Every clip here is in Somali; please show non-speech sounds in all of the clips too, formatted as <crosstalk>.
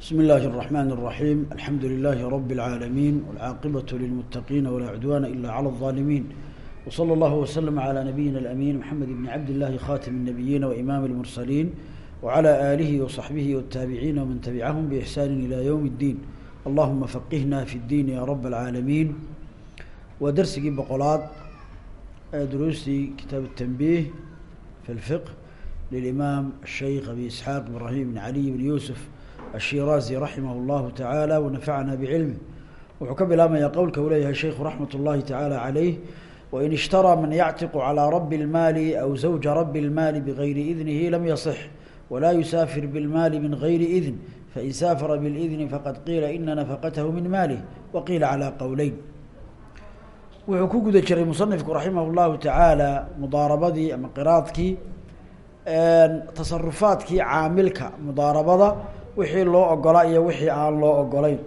بسم الله الرحمن الرحيم الحمد لله رب العالمين والعاقبة للمتقين ولا عدوان إلا على الظالمين وصلى الله وسلم على نبينا الأمين محمد بن عبد الله خاتم النبيين وإمام المرسلين وعلى آله وصحبه والتابعين ومن تبعهم بإحسان إلى يوم الدين اللهم فقهنا في الدين يا رب العالمين ودرسي بقولات دروسي كتاب التنبيه في الفقه للإمام الشيخ أبي إسحاق إبراهيم بن علي بن يوسف الشيرازي رحمه الله تعالى ونفعنا بعلمه وحكم لما يقول كوليه الشيخ رحمة الله تعالى عليه وإن اشترى من يعتق على رب المال أو زوج رب المال بغير إذنه لم يصح ولا يسافر بالمال من غير إذن فإن سافر بالإذن فقد قيل إن نفقته من ماله وقيل على قولين wuxuu ku guda jiray musanifku raximah llahu tacaala mudaarabadii ama qiraadkii tasarufaadkii caamilka mudaarabada wixii loo ogolaa iyo wixii aan loo ogolayn.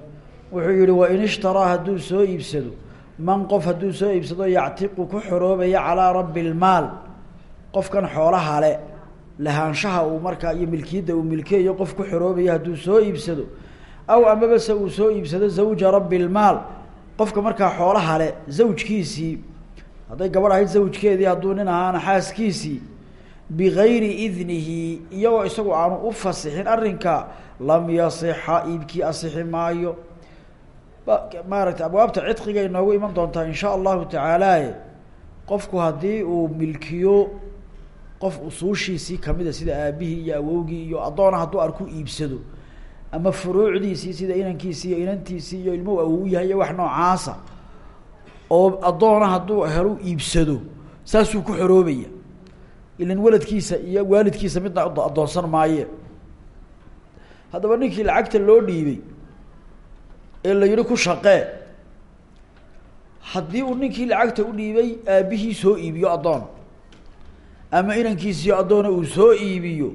Wuxuu yihi wain ishtaraa hadduu soo iibsado man qof hadduu soo iibsado yactiqu ku xoroobaya calaa rabbi lmaal qofkan xoolaha le lahaanshaha uu markaa iyo milkiyadda uu milkeeyo qof ku xoroobaya hadduu soo iibsado aw amabase uu soo iibsado zawja rabbi lmaal qofka markaa xoolaha le zawjkiisii hadday gabadh ahayd zawjkeedii hadduu nin ahaana xaaskiisii bigayri idnihi iyagoo isagu aanu u fasixin arrinka lam yasixa iibkii asixi maayo. Maaragtay abwaabta cidqiga inoogu iman doontaa in sha allahu tacaalaaye qofku haddii uu milkiyo qof usuushiisii kamida sida aabihii iyo awowgii iyo addoona hadduu arku iibsado ama furuucdiisii sida inankiisii iyo inantiisii iyo ilmuhu awow yahay iyo wax noocaasa oo addoona hadduu helu iibsado saasuu ku xoroobaya. Ilan waladkiisa iyo waalidkiisa midna addoonsan maaye haddaba ninkii lacagta loo dhiibay ee la yihi ku shaqee haddii uu ninkii lacagta u dhiibay aabihii soo iibiyo addoon ama inankiisiyo addoona uu soo iibiyo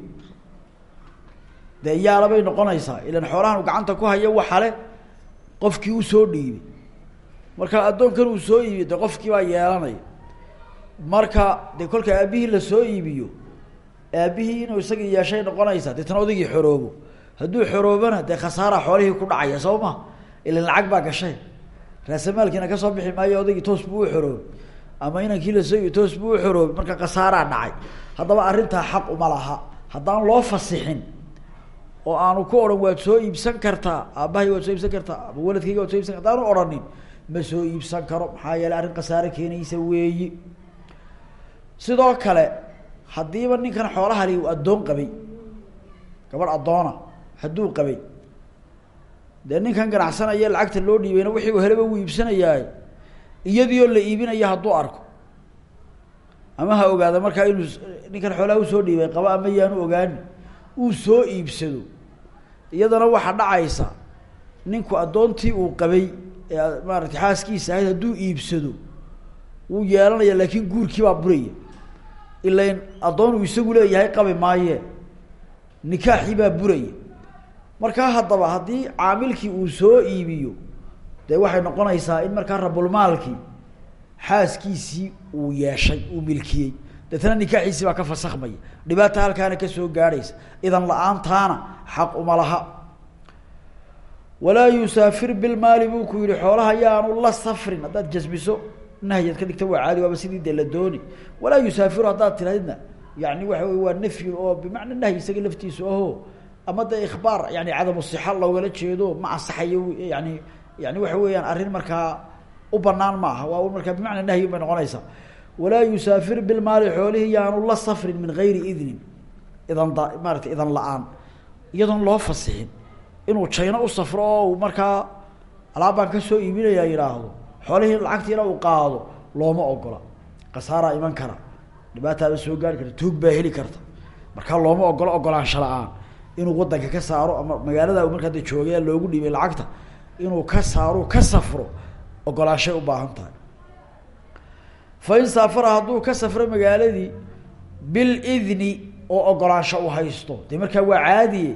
dee yaalabay noqonaysaa. Ilan xoolahan uu gacanta ku hayo waxale qofkii u soo dhiibay. Marka addoonkan uu soo iibiyo dee qofkii baa yeelanaya. Marka dee kolka aabihii la soo iibiyo aabihii inuu isagii yeeshay noqonaysaa deetana odaygii xoroobo hadduu xoroobana dee khasaara xoolihii ku dhacaya soo ma? Ilan lacag baa gashay. Raasamaalkiina ka soo bixi maayo odaygii toos buu u xoroobay ama inankii la soo toos buu u xoroobay marka khasaaraa dhacay. Haddaba arrintaa xaq uma laha. Haddaan loo fasixin oo aanu ku odhan waad soo iibsan kartaa aabbahay waad soo iibsan kartaa ama waladkayga waad so ibsan karta aanu odhanin ma soo iibsan karo. Maxaa yeeley arrin khasaare keenaysa weeyi. Sidoo kale haddiiba ninkan xoolahali uu addoon qabay gabadh addoona hadduu qabay. Dee ninkan ganacsanaya lacagta loo dhiibayna wixii uu helaba wuu iibsanayaa iyadiioo la iibinaya hadduu arko. Ama ha ogaada markaa inuu ninkan xoolaha u soo dhiibay qaba ama yaanu ogaani uu soo iibsado. Iyadana waxaa dhacaysa ninku addoontii uu qabay ee maaratay xaaskiisa ahayd hadduu iibsado wuu yeelanaya laakiin guurkii baa buraya. Ilain addoon uu isagu leeyahay qabi maaye. Nikaaxii baa buraya markaa haddaba haddii caamilkii uu soo iibiyo dee waxay noqonaysaa in markaa rabulmaalkii xaaskiisii uu yeeshay uu milkiyey. Deetna nikaaxiisii baa ka fasakmaya dhibaata halkaana ka soo gaadhaysa. Idan la'aantaana xaq uma laha. Walaa yusaafir bilmaali buu ku yihi xoolaha yaanu la safrin. Haddaad jasbiso nahyaad ka dhigta waa caadi waaba sidii dee la dooni. Walaa yusaafiru haddaad tirahdna yani waxa waa nafyin oo bimacna nahyi isaga laftiisu aho ama dee ikhbaar yani cadamu sixa loogala jeedo ma ansaxayo yani yani waxa weeyaan arrin markaa u banaan ma aha waa markaa bimacna nahyi bay noqonaysaa. Walaa yusaafir bilmaali xoolihii yaanu la safrin min gayri idnin. Idan da maarata idan la'aan. Iyadoon loo fasixin inuu jayno u safro oo markaa alaabbaan ka soo iibinayaa yidhaahdo xoolihii lacagtiina uu qaado looma ogola. Khasaaraa iman kara. Dhibaataaba soo gaari karta tuug baa heli karta. Markaa looma ogolo ogolaansha la'aan inuu wadanka ka saaro ama magaalada u markaa de joogaya loogu dhiibay lacagta inuu ka saaro ka safro ogolaanshay u baahan tahay. Fain saafara hadduu ka safro magaaladii bilidni oo ogolaansho u haysto. Dee markaa waa caadiye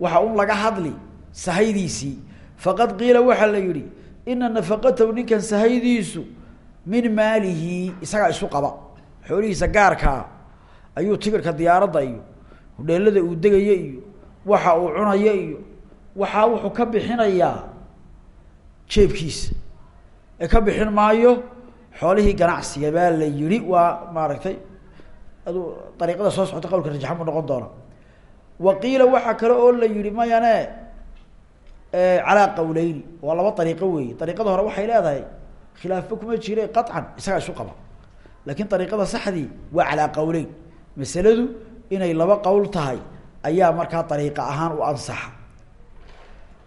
waxa un laga hadli sahaydiisii faqad qiila waxaa la yihi ina nafaqatahu ninkan sahaydiisu min maalihi isagaa isu qaba. Xoolihiisa gaarkaa ayuu tigirka diyaaradda iyo hudheelada uu degaya iyo waxa uu cunayo iyo waxaa wuxuu ka bixinayaa jeebkiisa. Ee ka bixin maayo xoolihii ganacsiga baa la yihi waa maaragtay adu dariiqada soo socota qawlka rajaxan buu noqon doona wa qiila waxaa kale oo la yihi mayane calaa qawleyni waa laba dariiqo weeye. Dariiqada hore waxay leedahay khilaafba kuma jire qaطcan isagaa isu qaba. Lakin dariiqada saxdii waa calaa qawleyn. Masaladu inay laba qowl tahay ayaa markaa dariiqa ahaan u ansaxa.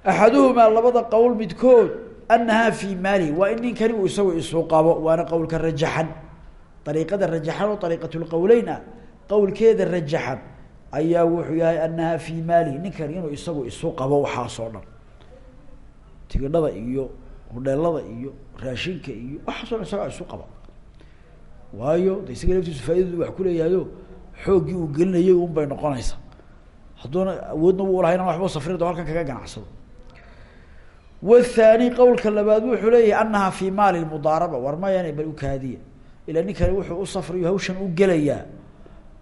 Axaduhumaa labada qowl midkood anahaa fii maalihi waa in ninkani uu isagu isu qabo waana qowlka rajaxan. Dariiqada rajaxan oo dariiqatulqowleyn ah qowlkeeda rajaxan ayaa wuxuu yahay anahaa fii maalihi ninkani inuu isagu isu qabo waxaasoo dhan. Tigidhada iyo hudheelada iyo raashinka iyo waxaasoo dhan isagaa isu qaba waayo de isaga laftiisu faaidadu wax kuleeyahayo xooggii uu gelinayay un bay noqonaysaa. Hadduuna awoodna u lahayn waxba safrin do halkan kaga ganacsado. Wathani qowlka labaad wuxuu leeyahay anahaa fi maali mudaaraba war mayane bal ukaadiya ila ninkani wuxuu u safrayo hawshan u gelayaa.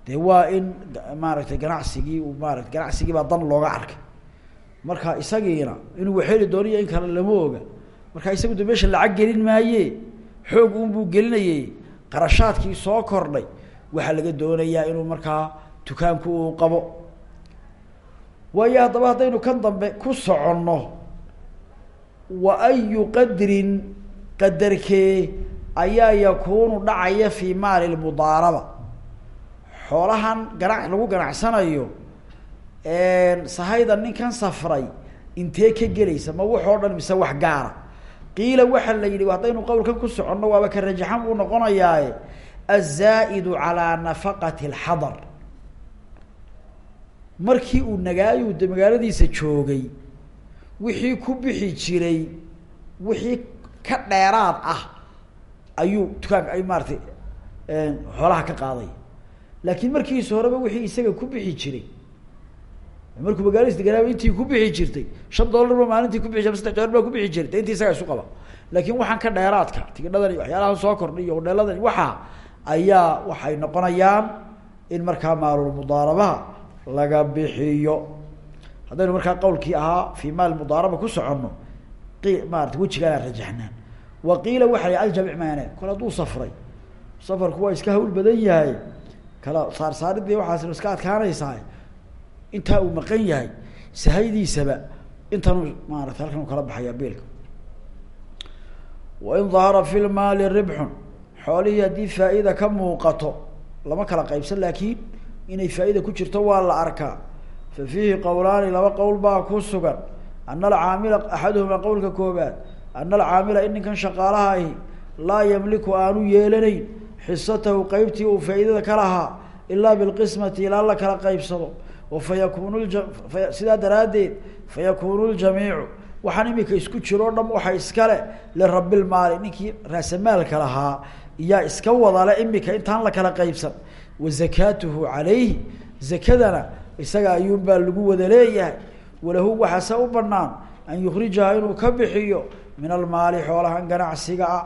Dee waa in maaragtay ganacsigii uu maarata ganacsigii baa dan looga arkay. Marka isagiina inuu waxheli dooniyo in kale lama marka isagu de lacag gelin maaye xoog unbuu gelinayay qarashaadkii soo kordhay waxaa laga doonayaa inuu markaa dukaanku uu qabo. Waayo haddaba haddaynu kan dambe ku soconno wa ayu qadrin qadarkee ayaa yakuunu dhacaya fii maali lmudaaraba xoolahan gana lagu ganacsanayo sahayda ninkan safray intee ka gelaysa? Ma waxoo dhan mise wax gaara? Qiila waxaa la yidhi haddaynu qowlkan ku soconno waaba ka rajaxan buu noqonayaaye azaa'idu calaa nafaqati alxadar markii uu nagaayu magaaladiisa joogay wixii ku bixi jiray wixii ka dheeraad ah ayuu dukaanka ay maaratay xoolaha ka qaaday laakiin markiisa horeba wixii isaga ku bixi jiray markuu magaaladiis deganaaba intii ku bixi jirtay shan dollar ba maalintii kubixi jir saddex dollar baa kubixi jiray intii isagaa isu qaba laakiin waxaan ka dheeraadka tigidhadan iyo waxyaalahan soo kordhay iyo hodheeladan waxaa ayaa waxay noqonayaan in markaa maalulmudaarabaha laga bixiyo. Haddaynu markaa qawlkii ahaa fi maal mudaaraba ku soconno maarata wejigaanaa rajaxnaan. Wa qiila waxa la aljamic maane kol hadduu safray safarku waa iska hawl badan yahay. Kala saar saaridii waxaasna iska adkaanaysaa intaa uu maqan yahay sahaydiisaba intanuu maarata halkan kala baxayaa beelka wain dahara fi lmaali ribxun xoolihii haddii faa-ida ka muuqato lama kala qaybsan laakiin inay faa-ida ku jirto waa la arkaa. Fa fiihi qowlaani laba qowl baa ku sugan. Ana alcaamila axaduhumaa qowlka koobaad ana alcaamila in ninkan shaqaalaha ahi laa yamliku aanu yeelanayn xisatahu qeybtii uu faa-idada ka lahaa ilaa bilqismati ilaa la kala qaybsado. Fa yakunu sidaa daraaddeed fa yakunu ljamiicu waxaan imika isku jiro o dham waxa iskale lirabilmaali ninkii raasamaalka lahaa iyaa iska wadale imika intaan la kala qaybsan. Wa zakaatuhu calayhi zakadana isaga ayuun baa lagu wada leeyahay. Walahu waxaase u banaan an yukrijaha inuu ka bixiyo min almaali xoolahan ganacsiga ah.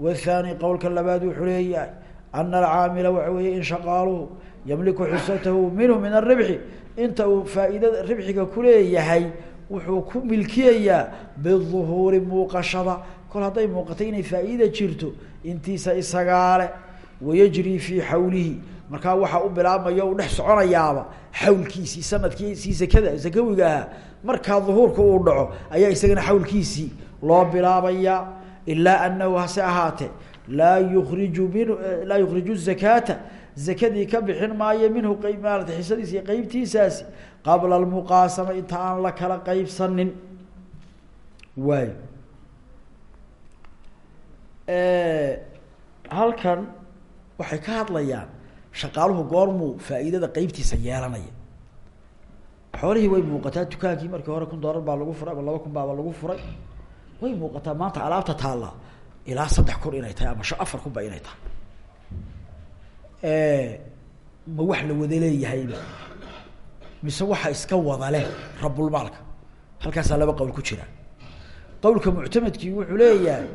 Wathani qowlka labaad wuxuu leeyahay ana alcaamila waxa weeye in shaqaaluhu yamliku xisatahu minhu min aribxi inta uu faa-iidada ribxiga kuleeyahay wuxuu ku milkiyayaa biduhuuri muuqashada kol hadday muuqatay inay faa-iida jirto intiisa isagaale wayajrii fii xawlihi markaa waxaa u bilaabmaya u dhex soconayaaba xawlkiisii sanadkiisii sakada sakawiga ahaa markaa duhuurka uu dhaco ayaa isagana xawlkiisii loo bilaabayaa ilaa anahu hase ahaatee laa yukriju min laa yukriju zakaata zakadii ka bixin maayo minhu qeyb maarata xisadiisa iyo qeybtiisaasi qabla almuqaasama inta aan la kala qeybsanin waay halkan waxay ka hadlayaan shaqaaluhu goormuu faa-iidada qeybtiisa yeelanaya. Xoolihii way muuqataa dukaankii markii hore kun doolar baa lagu furay ama laba kun baaba lagu furay. Way muuqataa maanta alaabta taalla ilaa saddex kun inay tahay ama afar kun ba inay tahay. Ma wax la wada leeyahayba. Mise waxa iska wada leh rabulmaalka halkaasaa laba qowl ku jira. Qowlka muctamadkii wuxuu leeyahay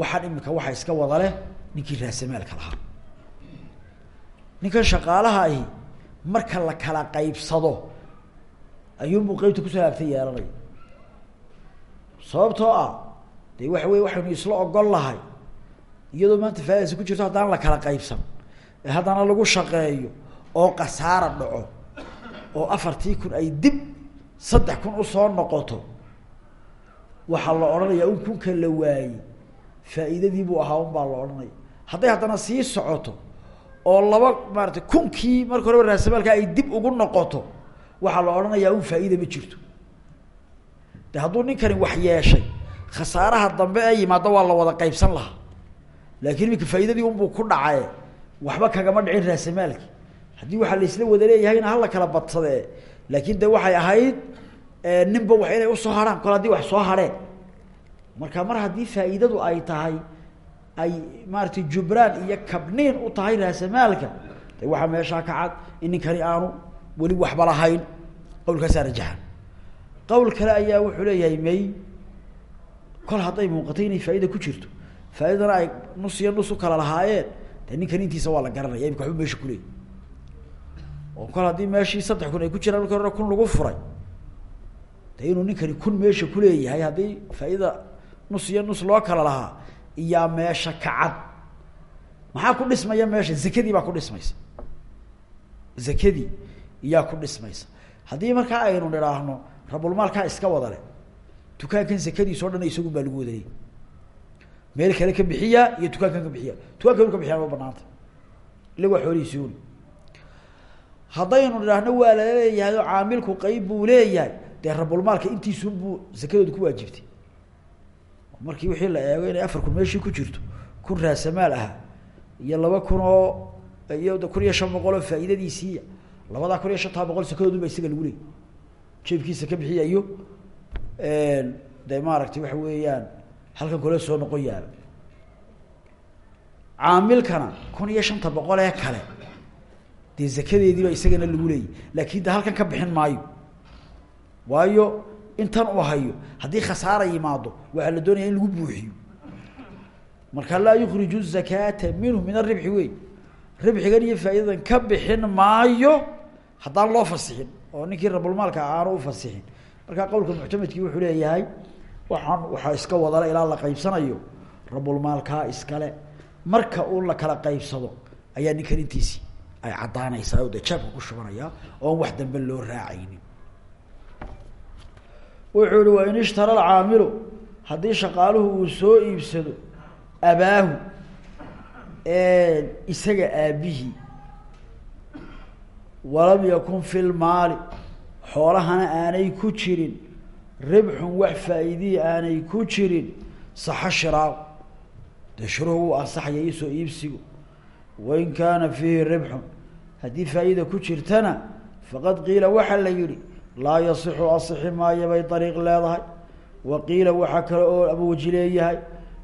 waxaan imika waxa iska wada leh ninkii raasamaalka lahaa ninkan shaqaalaha ahi marka la kala qaybsado ayuunbuu qeybta ku soo hagaagtay yeelanaya sababtoo ah dee waxa wey waxaynu isla ogol lahay iyadoo maanta faa'idasi ku jirto haddana la kala qaybsan ee haddana lagu shaqeeyo oo kasaara dhaco oo afartii kun ay dib saddex kun u soo noqoto waxaa la odhanayaa un kunka la waayey faa'iidadii buu ahaa un baa la odhanaya hadday haddana sii socoto oo laba maarata kunkii marka horeba raasamaalka ay dib ugu noqoto waxaa la odhanayaa un faa'iida ma jirto. De hadduu ninkani wax yeeshay khasaaraha dambe ee yimaado waa la wada qaybsan lahaa. Laakiin iminka faa'iidadii unbuu ku dhacaye waxba kagama dhicin raasamaalki haddii waxaa la isla wada leeyahayna hala kala badsadee laakiin de waxay ahayd ninba wax inay u soo harhaan kol haddii wax soo harheen marka mar haddii faa'iidadu ay tahay ay maaratay jubraan iyo kabniin u tahay raasamaalka de waxaa meeshaa ka cad in ninkani aanu weli waxba lahayn. Qawlkaasaa rajaxan qawl kale ayaa wuxuu leeyahay may kol hadday muuqatay inay faaida ku jirto. Faaidadana ay nus iyo nus u kala lahaayeen. De ninkan intiisa waa la garanaya imika waxba meesha kuleeyahy oo kol haddii meeshii saddex kun ay ku jiraan marki hore kun lagu furay. De inuu ninkani kun meesha kuleeyahay haddii faaidada nus iyo nus loo kala lahaa iyaa meesha ka cad maxaa ku dhismaya meesha? Zakadii baa ku dhismaysa. Zakadii iyaa ku dhismaysa. Haddii markaa aynu nidhaahno rabulmaalkaa iska wada le dukaankan zakadiis o dhan isagun baa lagu wadaleyay meel kale ka bixiya iyo dukaankan ka bixiya. Dukaanka inu ka bixiyaan ma banaanta ila waa xoolihiisi haddaynu nidhaahno waa lala leeyahay oo caamilku qeyb buu leeyahay. Dee rabulmaalka intiisunbuu zakadooda ku waajibtay markii wixii la eego inay afar kun meeshii ku jirto kun raasamaal ahaa iyo laba kun oo iyo kun iyo shan boqol oo faa'iidadiisiiya labadaa kun iyo shantaa boqol sakadoodu ba isaga lagu leeyay. Jeebkiisa ka bixiya iyo de maaragtay waxa weeyaan halkan kule soo noqon yaaba caamilkana kun iyo shanta boqol ee kale dee zakadeediiba isagana lagu leeyay. Laakin de halkan ka bixin maayo. Waayo intan uu hayo haddii khasaara yimaado waxaa la doonaya in lagu buuxiyo. Marka laa yukriju zakata minhu min aribxi wey ribxigan iyo faa'idadan ka bixin maayo haddaan loo fasixin oo ninkii rabulmaalka aanu ufasixin markaa qowlka muctamadkii wuxuu leeyahay waxaan waxaa iska wadala ilaa la qaybsanayo rabulmaalkaa iskale marka uu la kala qaybsado ayaa ninkan intiisi ay caddaanaysaa o jeebka ku shubanaya oon wax dambe loo raacaynin wuxuu ihi wain ishtara alcaamilu. Haddii shaqaaluhu uu soo iibsado abaahu isaga aabihii walam yakun fi lmaali xoolahana aanay ku jirin ribxun wax faa'iidihii aanay ku jirin saxa shiraaw. Dee shuruhu wuu ansaxaya isoo iibsigu. Wain kaana fiihi ribxun haddii faa'iida ku jirtana faqad qiila waxaa la yihi laa yasixu asixi maayo bay dariiq leedahay. Wa qiila waxaa kale oo ama weji leeyahay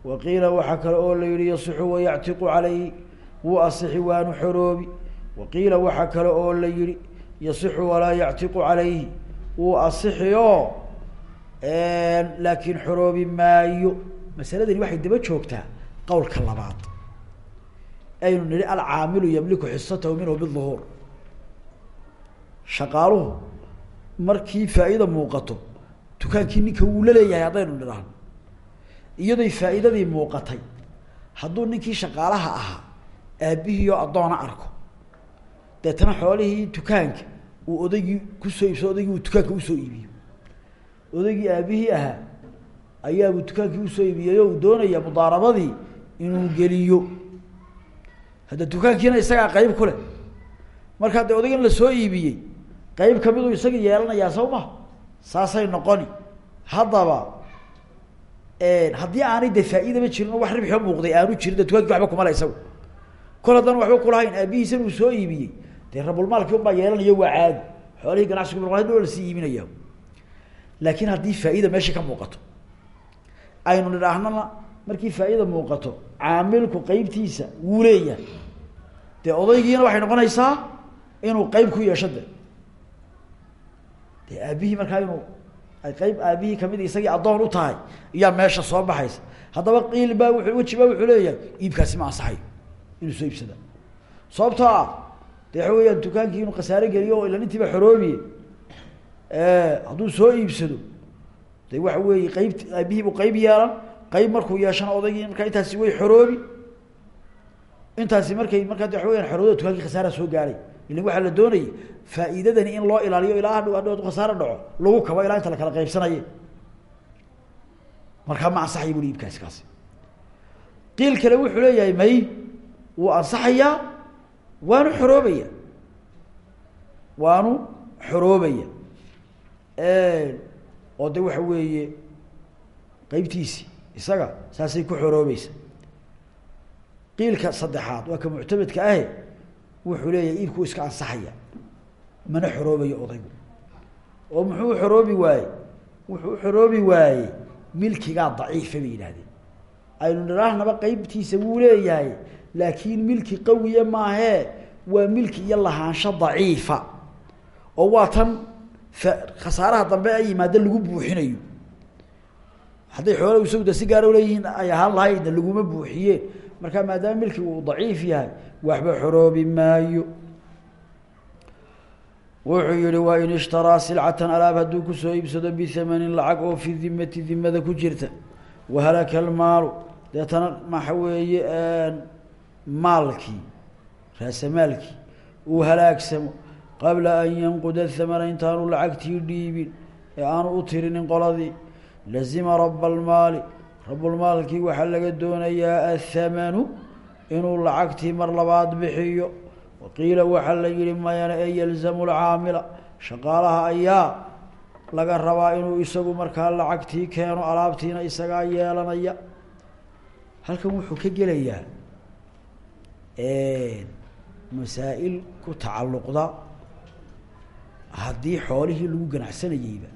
wa qiila waxaa kale oo la yihi yasixu wayactiqu calayhi wuu asixi waanu xoroobi. Wa qiila waxaa kale oo la yihi yasixu walaa yactiqu calayhi wuu asixi oo laakiin xoroobi maayo. Masaladani waxay daba joogtaa qowlka labaad. Aynu nihi markii faa'iida muuqato dukaankii ninka wuu la leeyahay haddaynu nidhaahno iyadoy faa'iidadii muuqatay hadduu ninkii shaqaalaha ahaa aabihii oo addoona arko deetana xoolihii dukaanka uu odaygii ku soo iibsado odaygii uu dukaanka u soo iibiyo. Odaygii aabihii ahaa ayaabuu dukaankii u soo iibiyey o uu doonaya mudaarabadii inuu geliyo. Hadda dukaankiina isagaa qeyb ku leh. Markaa dee odaygan la soo iibiyey qeyb kamiduu isaga yeelanayaa ma saasay noqoni. Haddaba haddii aanay de faa'iidaba jirin oo wax ribxio muuqday aanu jirin de dukaanki waxba kumale isagu kol haddaan waxba kulahayn aabihiisan uu soo iibiyey dee rabulmaalkii un baa yeelanayo waa caadi xoolihii ganacsigu hadoo la sii iibinaya laakiin haddii faa'iida meesha ka muuqato aynu nidhaahnana markii faa'iida muuqato caamilku qeybtiisa wuu leeyahay. Dee odaygiina waxay noqonaysaa inuu qeyb ku yeesho dee aabihii markaa inuu qeyb aabihii ka mid isagii addoon u tahay iyaa meesha soo baxaysa. Haddaba qiil baa wuuu weji baa wuxuu leeyahay iibkaasi ma ansaxayo inuu soo iibsada sababtoo ah de dukaankii inuu khasaare geliyo oo ilan intiiba xoroobiye hadduu soo iibsado de waxa weeye qeybt aabihiibuu qeyb yeelan qeyb markuu yeeshana odaygii markaa intaasi way xoroobi. Intaasi markay markaa de waxa weyaan xorooda soo gaaray ilan waxaa la doonayay faa'iidadani in loo ilaaliyo ilaa hadhow adu khasaaro dhaco lagu kabo ilaa inta la kala qaybsanaye. Markaa ma ansaxaya buli iibkaasi kaasi qiil kale wuxuu leeyahay may wuu ansaxayaa waanu xoroobaya. Waanu xoroobaya. Oo de waxa weeye qeybtiisi isaga saasay ku xoroobeysa qiilka saddexaad waa ka muctamedka ahe wuxuu leeyahay iibkuu iska ansaxaya mana xoroobayo odaygu oo muxuu xoroobi waaye? Wuxuu xoroobi waaye milkigaa daciifa bay yidhahdeen aynu nidhaahnaba qeybtiisa wuu leeyahay laakiin milki qawiya maahee waa milki iyo lahaansho daciifa. Oo waa tan khasaaraha dambe ay yimaado lagu buuxinayo. Hadday xoola isagda si gaara leeyihiin ay ahaan lahaydna laguma buuxiyeen markaa maadaama milkigu uu daciif yahay waxba xoroobi maayo wuxuu yihi waa in ishtaraa silcatan alaab hadduu ku soo iibsado bihamanin lacag oo fi dimati dimada ku jirta. Wahalaka almaalu. Deetana maxa weeye maalkii raasamaalkii uu halaagsamo. Qabla an yanquda hamana intaanu lacagtii dhiibin ee aanu u tirinin qoladii lazima raba almaali rabulmaalkii waxaa laga doonayaa athamanu inuu lacagtii mar labaad bixiyo waqiila waxaa la yihi mayana ee yalzamu lcaamila shaqaalaha ayaa laga rabaa inuu isagu markaa lacagtii keeno alaabtiina isagaa yeelanaya. Halkan wuxuu ka gelayaa masaa-il ku tacalluqda haddii xoolihii lagu ganacsanayeyba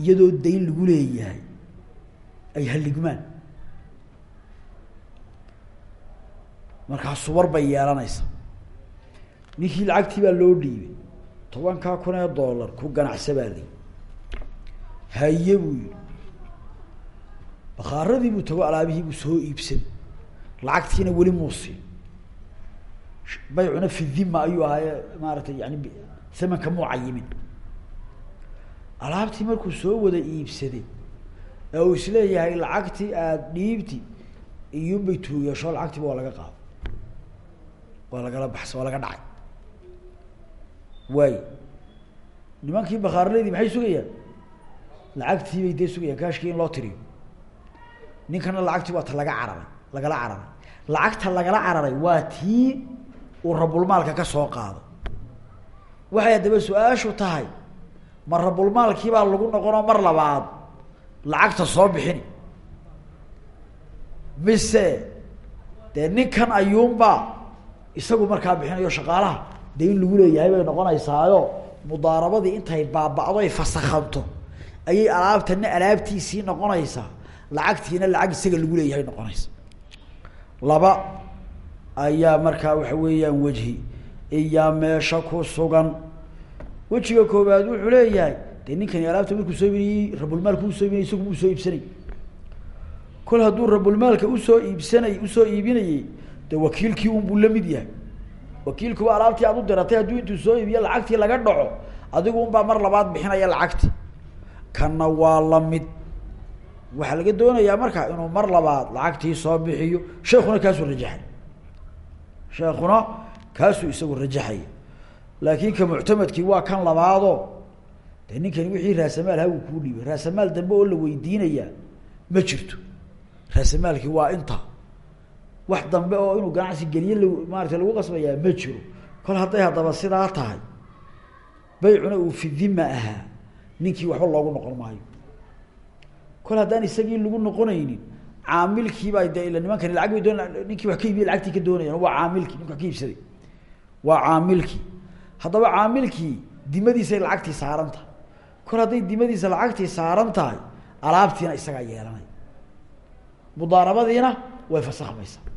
iyadoo dayn lagu leeyahay ay haligmaan markaa subar bay yeelanaysa ninkii lacagtii baa loo dhiibay. Tobankaa kun ee dollar ku ganacsa baa layi haye buu yihi bakaaradii buu tago alaabihii buu soo iibsan. Lacagtiina weli muu siin. Baycuna fi dhima ayuu ahaaye maaratay yani hamanka muu cayimin. Alaabtii markuu soo wada iibsaday ee uu is leeyahay lacagtii aada dhiibti iyunbay tuugeesho lacagtiiba waa laga qaado. Waa lagala baxsa waa laga dhacay waay nimankii bakaarleydii maxay sugayaan? Lacagtii bay dee sugayaan kaashkii in loo tiriyo. Ninkana lacagtii waa ta laga cararay lagala cararay. Lacagta lagala cararay waa tii uu rabulmaalka ka soo qaado. Waxay haddaba su'aashu tahay ma rabulmaalkii baa lagu noqonoo mar labaad lacagta soo bixini. Mise dee ninkan ayuunbaa isagu markaa bixinayo shaqaalaha dee in lagu leeyahay bay noqonaysaayo mudaarabadii intay baaba-do ay fasakhanto ayay alaabtana alaabtiisii noqonaysaa. Lacagtiina lacag isaga lagu leeyahay noqonaysa laba ayaa markaa waxa weeyaan wejhi iyaa meesha ku sugan. Wejiga koobaad wuxuu leeyahay dee ninkani alaabta markuu soo iibinayey rabulmaalka u soo iibinay isagu u soo iibsanay. Kol hadduu rabulmaalka u soo iibsanay u soo iibinayey de wakiilkii unbuu la mid yahay wakiilkuba alaabtii aad u diratay hadduu intuu soo iibiyo lacagtii laga dhaco adigu unbaa mar labaad bixinaya lacagti kanna waa la mid waxaa laga doonayaa marka inuu mar labaad lacagtii soo bixiyo sheekuna kaasuu rajaxay. Sheekuna kaasuu isagu rajaxaya laakiin ka muctamadkii waa kan labaado de ninkani wixii raasamaal ha uu kuu dhiibay. Raasamaal dambe oo la weydiinayaa ma jirto. Raasamaalkii waa inta wax dambe oo inuu ganacsi geliye maarata lagu qasbayaa ma jiro. Kol hadday haddaba sidaa tahay baycuna uu fi dhima ahaa ninkii waxba loogu noqon maayo. Kol haddaan isagii lagu noqonaynin caamilkiibaa de ila nimankani lacag bay doon ninkii wax ka iibiye lacagtii ka doonayaan waa caamilkii ninka ka iibsaday. Waa caamilkii. Haddaba caamilkii dimadiisay lacagtii saaran kol hadday dimadiisa lacagtii saaran tahay alaabtiina isagaa yeelanay. Mudaarabadiina way fasakmaysaa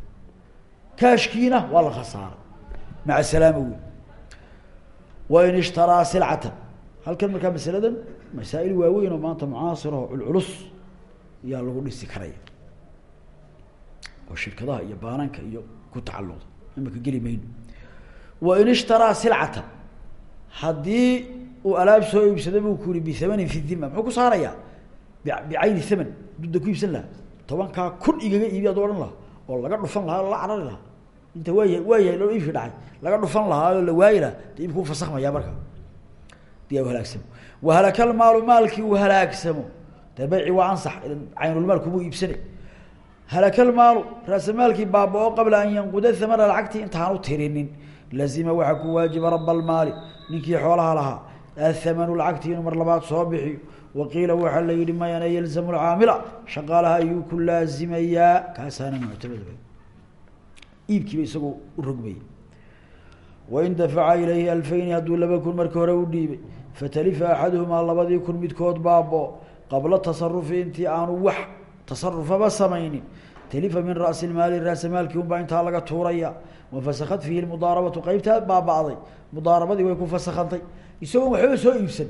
kaashkiina waa la khasaaray maca salaama wey wain ishtaraa silcatan halkan markaa masaladan masaa-il waaweyn oo maanta mucaasiraho culculus ayaa lagu dhisi karaya. Oo shirkadaha iyo baananka iyo ku tacalluqda. Imaka geli mayno. Wain ishtaraa silcatan haddii uu alaab soo iibsada buu ku yihi bithamanin fi dhima muxuu ku saarayaa? Bicayni thaman. Dudda ku iibsan lahaa. Tobankaa kun igaga oo la inta waaya waayahay loo iibki dhacay. Laga dhufan lahaa oo la waayi lahaa de iibku fasakmaya marka. Di halaagsamo. Wahalakal maalu maalkii uu halaagsamo. Dee bayci waa ansax caynulmaal kumuu iibsanay halakal maalu raasamaalkii baaba-o qabla an yanquda thamana lacagtii intaanu tirinin. Lazima waxaa ku waajiba raba almaali ninkii xoolaha lahaa. Athamanu lacagtii mar labaad soo bixiyo. Waqiila waxaa la yihi mayana yalzamu lcaamila shaqaalaha ayuu ku laazimayaa kaasaana iibkiiba isagoo u rogmayay wain dafaca ilayhi alfayni hadduu laba kun markii hore u dhiibay fatalifa axaduhumaa labadii kun midkood baabo qabla tasarufi intii aanu wax tasarufaba samaynin. Talifa min ra'si lmaali raasamaalkii unbaa intaa laga tuuraya. Wafasakhat fiihi mudaarabatu qeybtaa baaba'day. Mudaarabadii way ku fasakhantay isagoon waxbaba soo iibsan.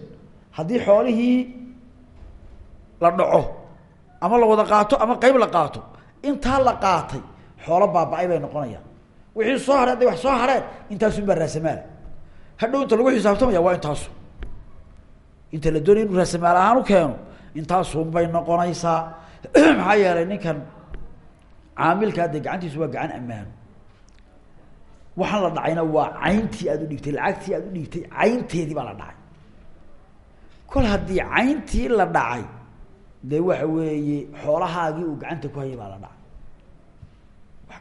Haddii xoolihii la dhaco ama la wada qaato ama qeyb la qaato intaa la qaatay xoolo baaba-ay wixii soo hadhay hadday wax soo hadheen intaasun baa raasamaala hadhow inta lagu xisaabtamaya waa intaasu. Inta la doonaya inu raasamaal ahaan u keeno intaasun bay noqonaysaa. <clears throat> Maxaa ninkan caamilkaa dee gacantiisu waa gacan ammaano waxaan la dhacayna waa cayntii aad u dhiibtay lacagtii aad u dhiibtay caynteedii baa la dhacay. Kol haddii cayntii la dhacay dee waxa weeye xoolahaagii uu gacanta ku hayay baa la dhacay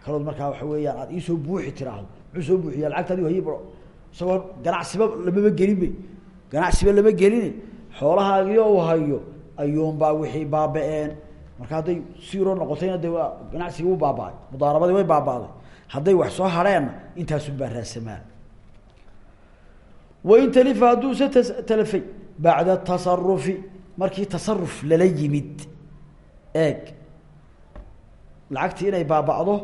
kalood markaa waxa weeyaan aad iisoo buuxi tiraahdo. Muxuu soo buuxiya lacagta adigu hayay baro. Isagoo ganacsiba lamaba gelin bay. Ganacsiba lama gelini. Xoolahaagii uu hayo ayuunbaa wixii baaba-een. Marka hadday siiroo noqotayna de waa ganacsigii u baaba-ay. Way baaba-day. Hadday wax soo hadheenna intaasun baa raasamaal. Wain talifa hadduu se t talafay bacda tasarufi markii tasaruf lala yimid eeg. Lacagtii inay baaba-do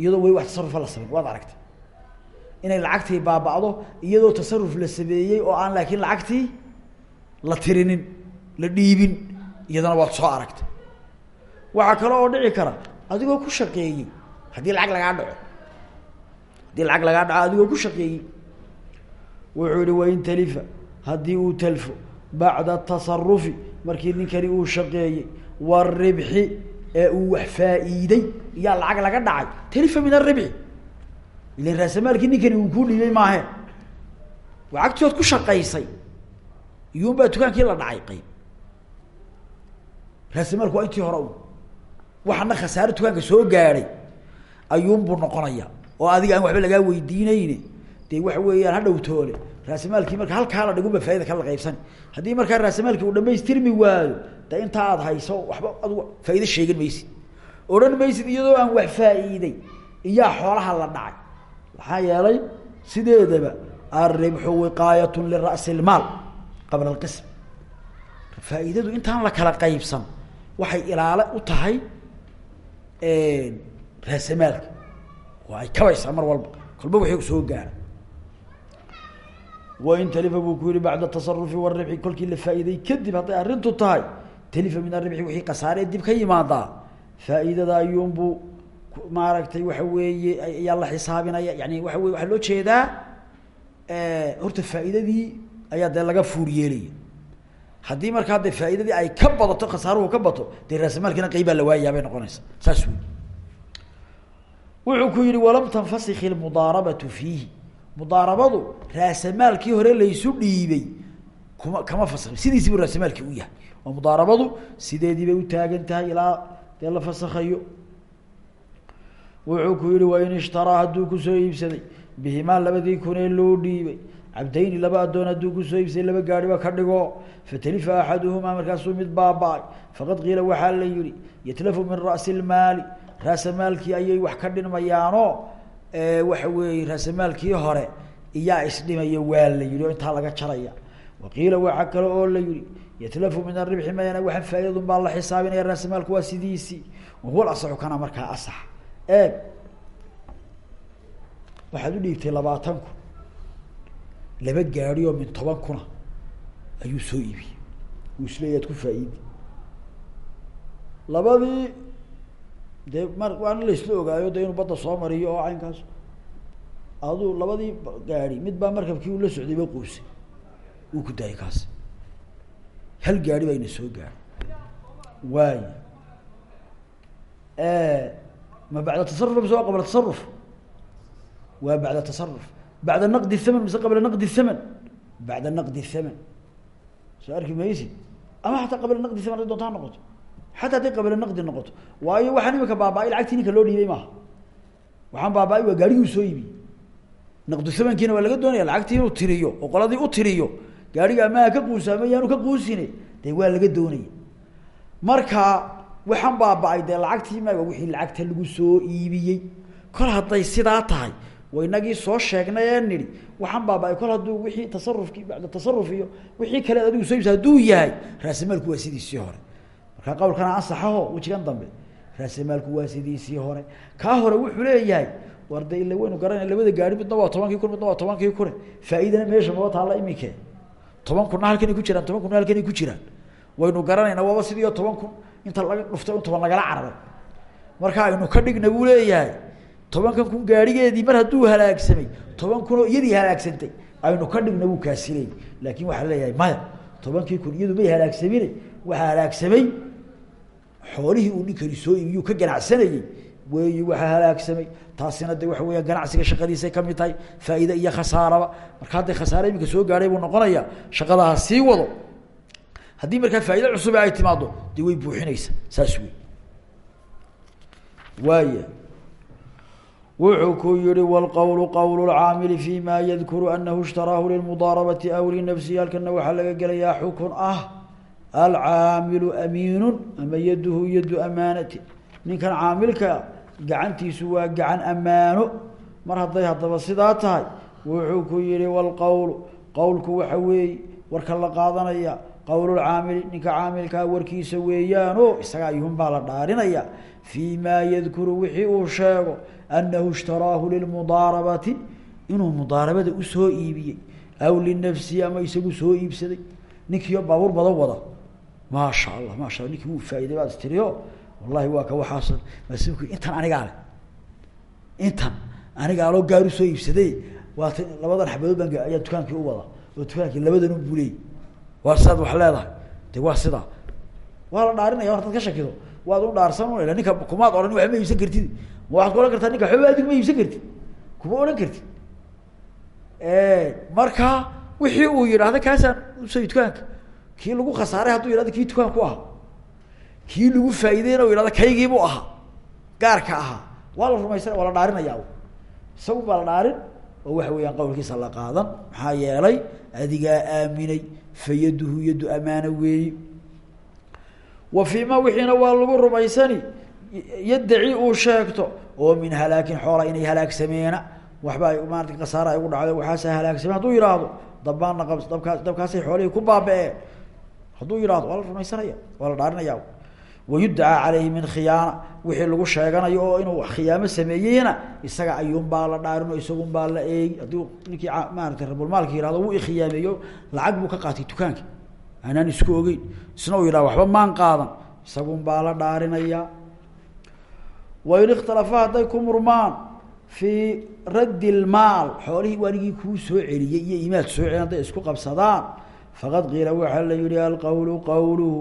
iyadoo weli wax tasarufa la samayn waad aragtay. Inay lacagtii baaba-do iyadoo tasaruf la sameeyey oo aan laakiin lacagtii la tirinin la dhiibin iyadana waad soo aragtay. Waxaa kale oo dhici kara adigoo ku shaqeeyey haddii lacag lagaa dhaco haddii lacag lagaa dhaco adigoo ku shaqeeyey wuxuu yihi wain talifa haddii uu talfo bacda tasarufi markii ninkani uu shaqeeyey waribxi ee uu wax faa-iiday iyaa lacag laga dhacay. Talifa min aribxi ilan raasamaalkii ninkani uu kuu dhiibay maahe. Lacagtii ku shaqaysay. Iyuunbaa dukaankii la dhacay qeyb raasamaalku waa intii hore u waxana khasaaro dukaanka soo gaadhay ayuunbuu noqonaya oo adiga aan waxba lagaa weydiineyne dee waxa weeyaan hadhow toole raasamaalkii marka halkaa la dhigunba faida kala qaybsani haddii markaa raasamaalkii uu dhamaystirmi waayo de intaa aad hayso waxba adigu faa'ido sheegan maysid. Odhan maysid iyadoo aan wax faa-iiday iyaa xoolaha la dhacay. Maxaa yeelay sideedaba alribxu wiqaayat lira'si lmaal qabla alqism. Faa-iidadu intaan la kala qaybsan waxay ilaale u tahay raasamaalka oo ay kabaysaa mar walba kolba wixii soo gaara wain talifa buu ku yihi bacda tasarufi waribxi kolkii la faa-iiday kadib hadday tahay talifa min aribxi wixii kasaaree dib ka yimaadaa faa-iidada ayuunbuu maaragtay waxa weeye ayaa la xisaabinaya yani waa wey waxaa loo jeedaa horta faa-iidadii ayaa dee laga fuur yeelaya haddii markaa de ay ka badato khasaaruhu ka bato dee raasamaalkiina qeybaa la waayayaa bay noqonaysa saas wey wuxuu ku yihi walam tanfasik ilmudaarabatu fiihi mudaarabadu raasamaalkii hore laysu dhiibay kuma kama fasakhin sidiisii buu raasamaalkii u yahay oo mudaarabadu sideedii bay u taagan tahay ilaa dee la fasakhayo. Wuxuu ku yihi wain ishtaraa hadduu ku soo iibsaday. Bihimaa labadii kunee loo dhiibay. Cabdayni laba addoon hadduu ku soo iibsaday laba gaadhiba ka dhigo fatalifa axaduhumaa markaasuu mid baaba-ay. Faqad qiila waxaa la yihi yatlafu min ra'si lmaali raasamaalkii ayay wax ka dhinmayaanoo waxa weeye raasamaalkii hore iyaa isdhimaya waa la yihi oo intaa laga jaraya. Waqiila waxaa kale oo la yihi yatlafu min aribxi mayana waxaan faa-idadun baa la xisaabinaya raasamaalku waa sidiisii wahuwa asaxu kana markaa asax eeg waxaad u dhiibtay labaatan kun laba gaadi oo min toban kuna ayuu soo iibiyey uu isleeya ad ku faa-iidi. Labadii dee mar waana la isla ogaayo de inuu badda soo mariyo oo caynkaas. Aduu labadii gaadi mid baa markabkii uu la socday ba quusay. Uu ku daayay kaasi hal gaari baa ina soo gaadhay waay. Ma bacda tasaruf mise waa qabla tasaruf waa bacda tasaruf bacda naqdi thaman mise qabla naqdi thaman? Bacda naqdi thaman. Soo arki maysid? Ama xataa qabla naqdi thaman haday doonta noqoto? Xataa hadday qabla naqdi noqoto. Waayo waxaan imika baaba-ay lacagtii ninka loo dhiibay maaha. Waxaan baaba-ay waa gaarigii soo iibiyey. Naqdu thamankiina waa laga doonaya lacagtii inuu tiriyo oo qoladii u tiriyo gaariga amaha ka quusaama yaanu ka quusine dee waa laga doonaya marka waxaan baaba-ay dee lacagtii maaga wixii lacagta lagu soo iibiyey. Kol hadday sidaa tahay waynagii soo sheegnay ee nidhi waxaan baaba-ay kol hadduu wixii tasarufkii bacda tasaruf iyo wixii kale adigu soo iibsa hadduu yahay raasamaalku waa sidiisii hore. Markaa qawlkana ansaxaho wejigan dambe raasamaalku waa sidiisii hore. Kaa hore wuxuu leeyahay war de ila waynu garanay labada gaari midna waa tobankii kun midna waa tobankii kune faa-iidana meesha maba taalla imike toban kunna halkanay ku jiraan toban kunna halkanay ku jiraan. Waynu garanayna waaba sidii oo toban kun inta laga dhuftay toban lagala cararay. Marka aynu ka dhigna buu leeyahay tobankan kun gaarigeedii mar hadduu halaagsamay toban kun oo iyadii halaagsantay aynu ka dhigna buu kaasileey laakin waxaa leeyahay maya tobankii kun iyadu may halaagsamine waxaa halaagsamay xoolihii uu ninkani soo iibiyuu ka ganacsanayey weeyi waxaa halaagsamay taasina de waxa weya ganacsiga shaqadiisay ka mid tahay faa-iide iyo khasaaraba. Marka hadday khasaare iminka soo gaadhay buu noqonaya shaqadaha sii wado haddii markaa faa-ide cusube ay timaado dee way buuxinaysa. Saas wey waaya wuxuu ku yihi wlqowlu qowl lcaamili fi ma yadkuru anahu ishtaraahu lilmudaarabati aw linafsihi. Halkana waxaa laga gelayaa xukun ah alcaamilu amiinu ama yaduhu yadu amaanati. Ninkan caamilka gacantiisu waa gacan ammaano. Mar hadday haddaba sidaa tahay wuxuu ku yihi wlqowlu qowlku waxa weeye warka la qaadanaya qowlulcaamili ninka caamilkaa warkiisa weeyaano isaga ayuunbaa la dhaarinaya. Fii ma yadkuru wixii uu sheego anahu ishtaraahu lilmudaarabati inuu mudaarabada u soo iibiyey. Aw linafsihi ama isagu soo iibsaday. Ninkiio baabuur badan wada. Maasha allah maasha alla ninkii wuu faa-iday baad istiriyo wallahi waa ka waxaas masku intan anigaa le intan anigaa loo gaar u soo iibsaday waata labadan xabadood baan ayaa dukaankii u wada oo dukaankii labadan u buleey waa sidaad wax leedahay. De waa sidaa waa la dhaarinaya hadaad ka shakido. Waad u dhaarsan ninka kumaad odhan waxba ma iibsan kartid. Waxaad ku ohan kartaa ninka waxba adig ma iibsan kartid. Kuma odhan kartid. Marka wixii uu yidhaahda kaasaan usay dukaanka. Kii lagu khasaaray hadduu yidhahdo kii dukaanku ahaa kii lagu faa-ideyna u yidhahdo kaygiibuu ahaa gaarka ahaa. Waa la rumaysan waa la dhaarinaya isagu dhaarin oo waxa weeyaan qawlkiisa la qaadan. Maxaa yeelay adigaa aaminay fa yaduhu yadu amaana weeyi. Wa fii ma wixiina waa lagu rumaysani yaddaci uu sheegto oo min halaakin xoola inay halaagsameena waxba ay maarata khasaara ay ugu dhacdo waxaasa halaagsameen hadduu yidhaahdo dabbaana qab dabkaas dabkaasay xoolihii ku baaba-een hadduu yidhahdo waa la rumaysanaya waa la dhaarinaya wayudcaa caleyhi min khiyaana wixii lagu sheeganayo oo inuu khiyaamo sameeyeyna isaga ayuunbaa la dhaarino isagunbaa la eegi haddii ninkii maarata rabulmaalka yihahdo wuu ikhiyaameeyo lacag buu ka qaatay dukaanka. Anaan isku ogeyn. Isna uu yidhahdo waxba maan qaadan. Isagunbaa la dhaarinayaa wain ikhtalafa hadday ku murmaan fii raddi lmaal xoolihii waanigii kuu soo celiyey iyo imaad soo celiy hadday isku qabsadaan faqad qiila waxaa la yihi alqowlu qowluhu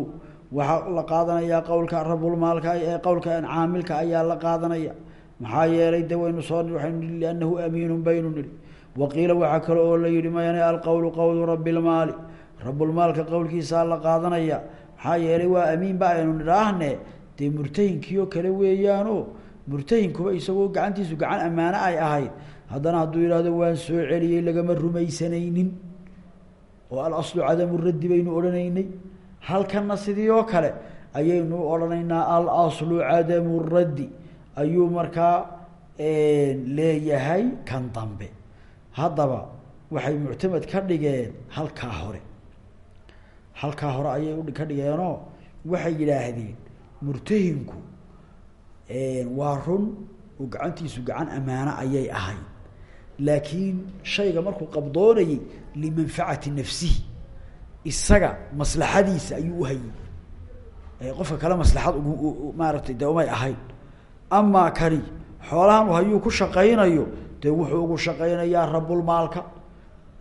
waxaa la qaadanayaa qowlka rabulmaalka qowlka caamilka ayaa la qaadanaya. Maxaa yeelay de waynu soo waaynu nihi liannahu amiinun baynu nihi waqiila waxaa kale oo la yihi mayane alqowlu qowlu rabi lmaali rabulmaalka qowlkiisaa la qaadanaya maxaa yeelay waa amiin ba aynu nidhaahne. Dee murtahinkiioo kale weeyaano murtahinkuba isagoo gacantiisu gacan ammaano ay ahayd. Haddana hadduu yidhahdo waan soo celiyey lagama rumaysanaynin oo alaslu cadamu raddi baynu odhanaynay halkanna sidii oo kale? Ayaynu odhanaynaa alaslu cadamu raddi. Ayuu markaa leeyahay kan dambe. Haddaba waxay muctamed ka dhigeen halkaa hore. Halkaa hore ayay ka dhigeenoo waxay yidhaahdeen murtahinku waa run oo gacantiisu gacan ammaano ayay ahayd. Laakiin shayga markuu qabdoonayay limanfacati nafsihi isaga maslaxadiisa ayuu uhayey qofka kale maslaxad ugu maaragtay de umay ahayn. Amaa kani xoolahan u hayuu ku shaqaynayo dee wuxuu ugu shaqaynayaa rabulmaalka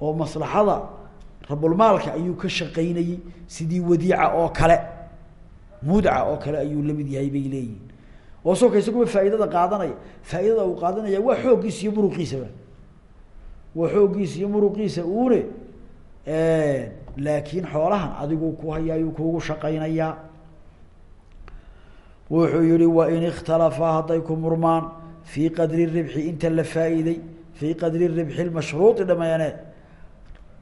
oo maslaxada rabulmaalka ayuu ka shaqaynayey sidii wadiica oo kale. Mudca oo kale ayuu la mid yahay bay leeyihiin oo soo ka isaguba faa'iidada qaadanaya. Faa'iidada uu qaadanaya waa xooggiisa iyo muruqiisaba waa xooggiisa iyo muruqiisa uune laakiin xoolahan adigu ku haya ayuu kuugu shaqaynayaa wuxuu yihi wain ikhtalafaa hadday ku murmaan fii qadri ribxi inta la faa'iiday fii qadri ribxi lmashruuطi dhameene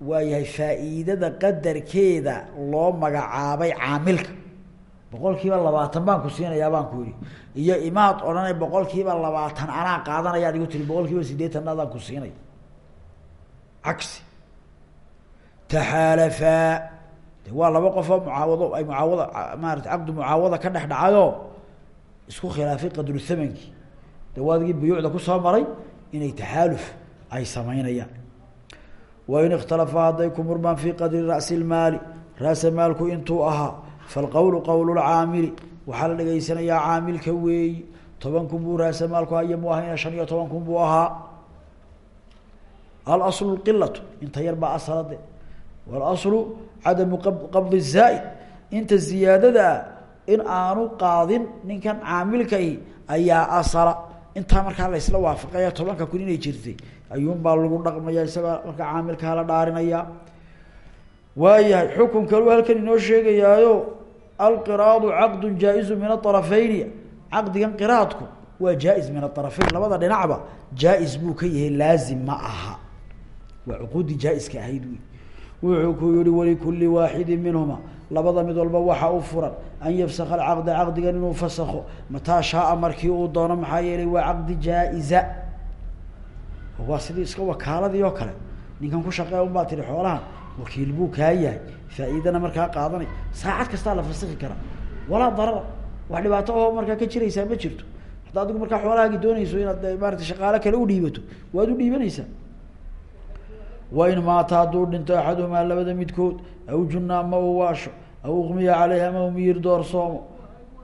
waa yahay faa'iidada qadarkeeda loo magacaabay caamilka. Boqol kiiba labaatan baan ku siinayaa baan ku yihi iyo imaad odhanay boqol kiiba labaatan anaa qaadanaya adigu tiri boqol kiiba sideetanna adaan ku siinaya cagsi taxaalafaa de waa laba qof oo mucaawado ay mucaawada maarata caqdu mucaawada ka dhex dhacayoo isku khilaafay qadru thamankii de waadigii buyuucda ku soo maray inay taxaaluf ay samaynayaan. Wain ikhtalafaa hadday ku murmaan fii qadri ra'si lmaali raasa maalku intuu ahaa falqowlu qowl lcaamili waxaa la dhegaysanayaa caamilka weeyi toban kun buu raasa maalku haya mu ahayna shan iyo toban kun buu ahaa. Alaslu qilatu inta yar baa walaslu cadamu qabdi zaaid inta ziyaadadaa in aanu qaadin ninkan caamilkai ayaa asala. Intaa markaa laysla waafaqaya tobanka kun inay jirtay. Ayuunbaa lagu dhaqmaya isaga markaa caamilkaa la dhaarinaya. Waayahay xukun kaluu halkan inoo sheegayaayo alqiraadu caqdu jaa-izu min aarafeyni caqdigan qiraadku waa jaa-is min aarafeyn labada dhinacba jaa-is buu ka yahay laazim ma aha. Waa wuxuu ku yihi walikulli waaxidi minhuma. Labada mid walba waxa u furan an yafsaka alcaqda caqdigan inuu fasakho. Mataa shaaa markii uu doono maxaa yeelay waa caqdi jaa-iza. Waa sidii iska wakaaladii oo kale. Ninkan ku shaqeeya unbaa tiri xoolahan wakiil buu kaa yahay. Faa-iidana markaa qaadanay saacad kastaa la fasiki karaa walaa darara wax dhibaato oo markaa ka jiraysaa ma jirto. Hadda adigu markaa xoolahaagi doonayso inaad maarata shaqaalo kale udhiibato waad udhiibanaysaa wain maata hadduu dhinto axaduhumaa labada midkood aw junna ama uu waasho aw uqmiya caleyh ama u miyir doorsoomo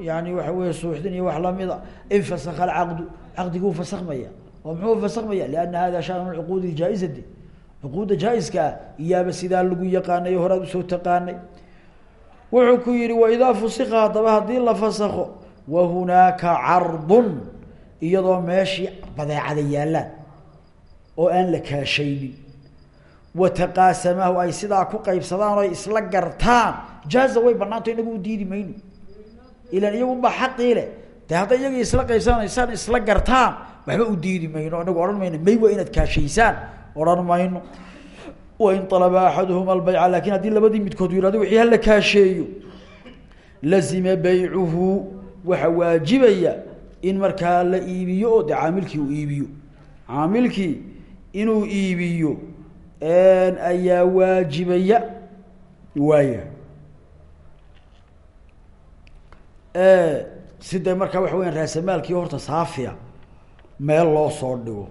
yani waxa weeye suuxdin iyo wax lamida infasaka alcaqdu caqdiguu fasakmaya oo muxuu fasakmaya liana hada shanu cuquudi ljaa-izati cuquudda jaa-iska ah iyaaba sidaa lagu yaqaanay horaad u soo taqaanay wuxuu ku yihi waidaa fusika haddaba haddii la fasakho wa hunaaka cardun iyadoo meeshii badeecada yaallaan oo aan la kaashaynin wataqaasamahu ay sidaa ku qaybsadaan oy isla gartaan jaaza way banaanto inagu u diidi mayno ilan iyagunbaa xaqii leh de hadday iyagii isla qaybsanaysaan isla gartaan waxba u diidi mayno inagu odhan mayno may waa inaad kaashaysaan odhan mayno wain alaba axaduhuma albayca laakiin haddii labadii midkood yihahdo wixii hala kaasheeyo lazima baycuhu waxa waajibaya in markaa la iibiyo oo de caamilkii uu iibiyo caamilkii inuu iibiyo ayaa waajibaya. Waaya sida markaa waxa weya raasamaalkii horta saafiya meel loo soo dhigo.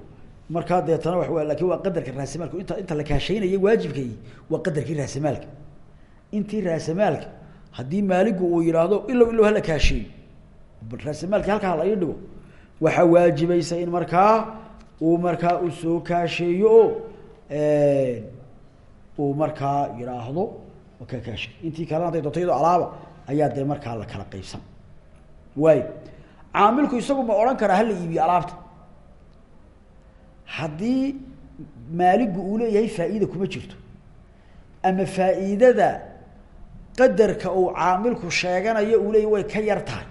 Markaa deetana wa laakiin waa qadarka raasamaalka inta inta la kaashaynaya waajibkay waa qadarkii raasamaalka intii raasamaalka haddii maaligu uu yidhaahdo ilow ilow hala kaasheeyo raasamaalkii halkaa la ii dhigo. Waxaa waajibaysa in markaa uu markaa u soo kaasheeyo. o uu markaa yidhaahdo ka kaashe intii kalena haday doonto alaaba ayaa dee markaa la kala qaybsan. Waayo caamilku isagu ma odhan karaa hala iibiyo alaabta. Haddii maaligu uu leeyahay faa-iida kuma jirto. Ama faa-iidada qadarka uu caamilku sheeganayo uu leeyahy way ka yar tahay.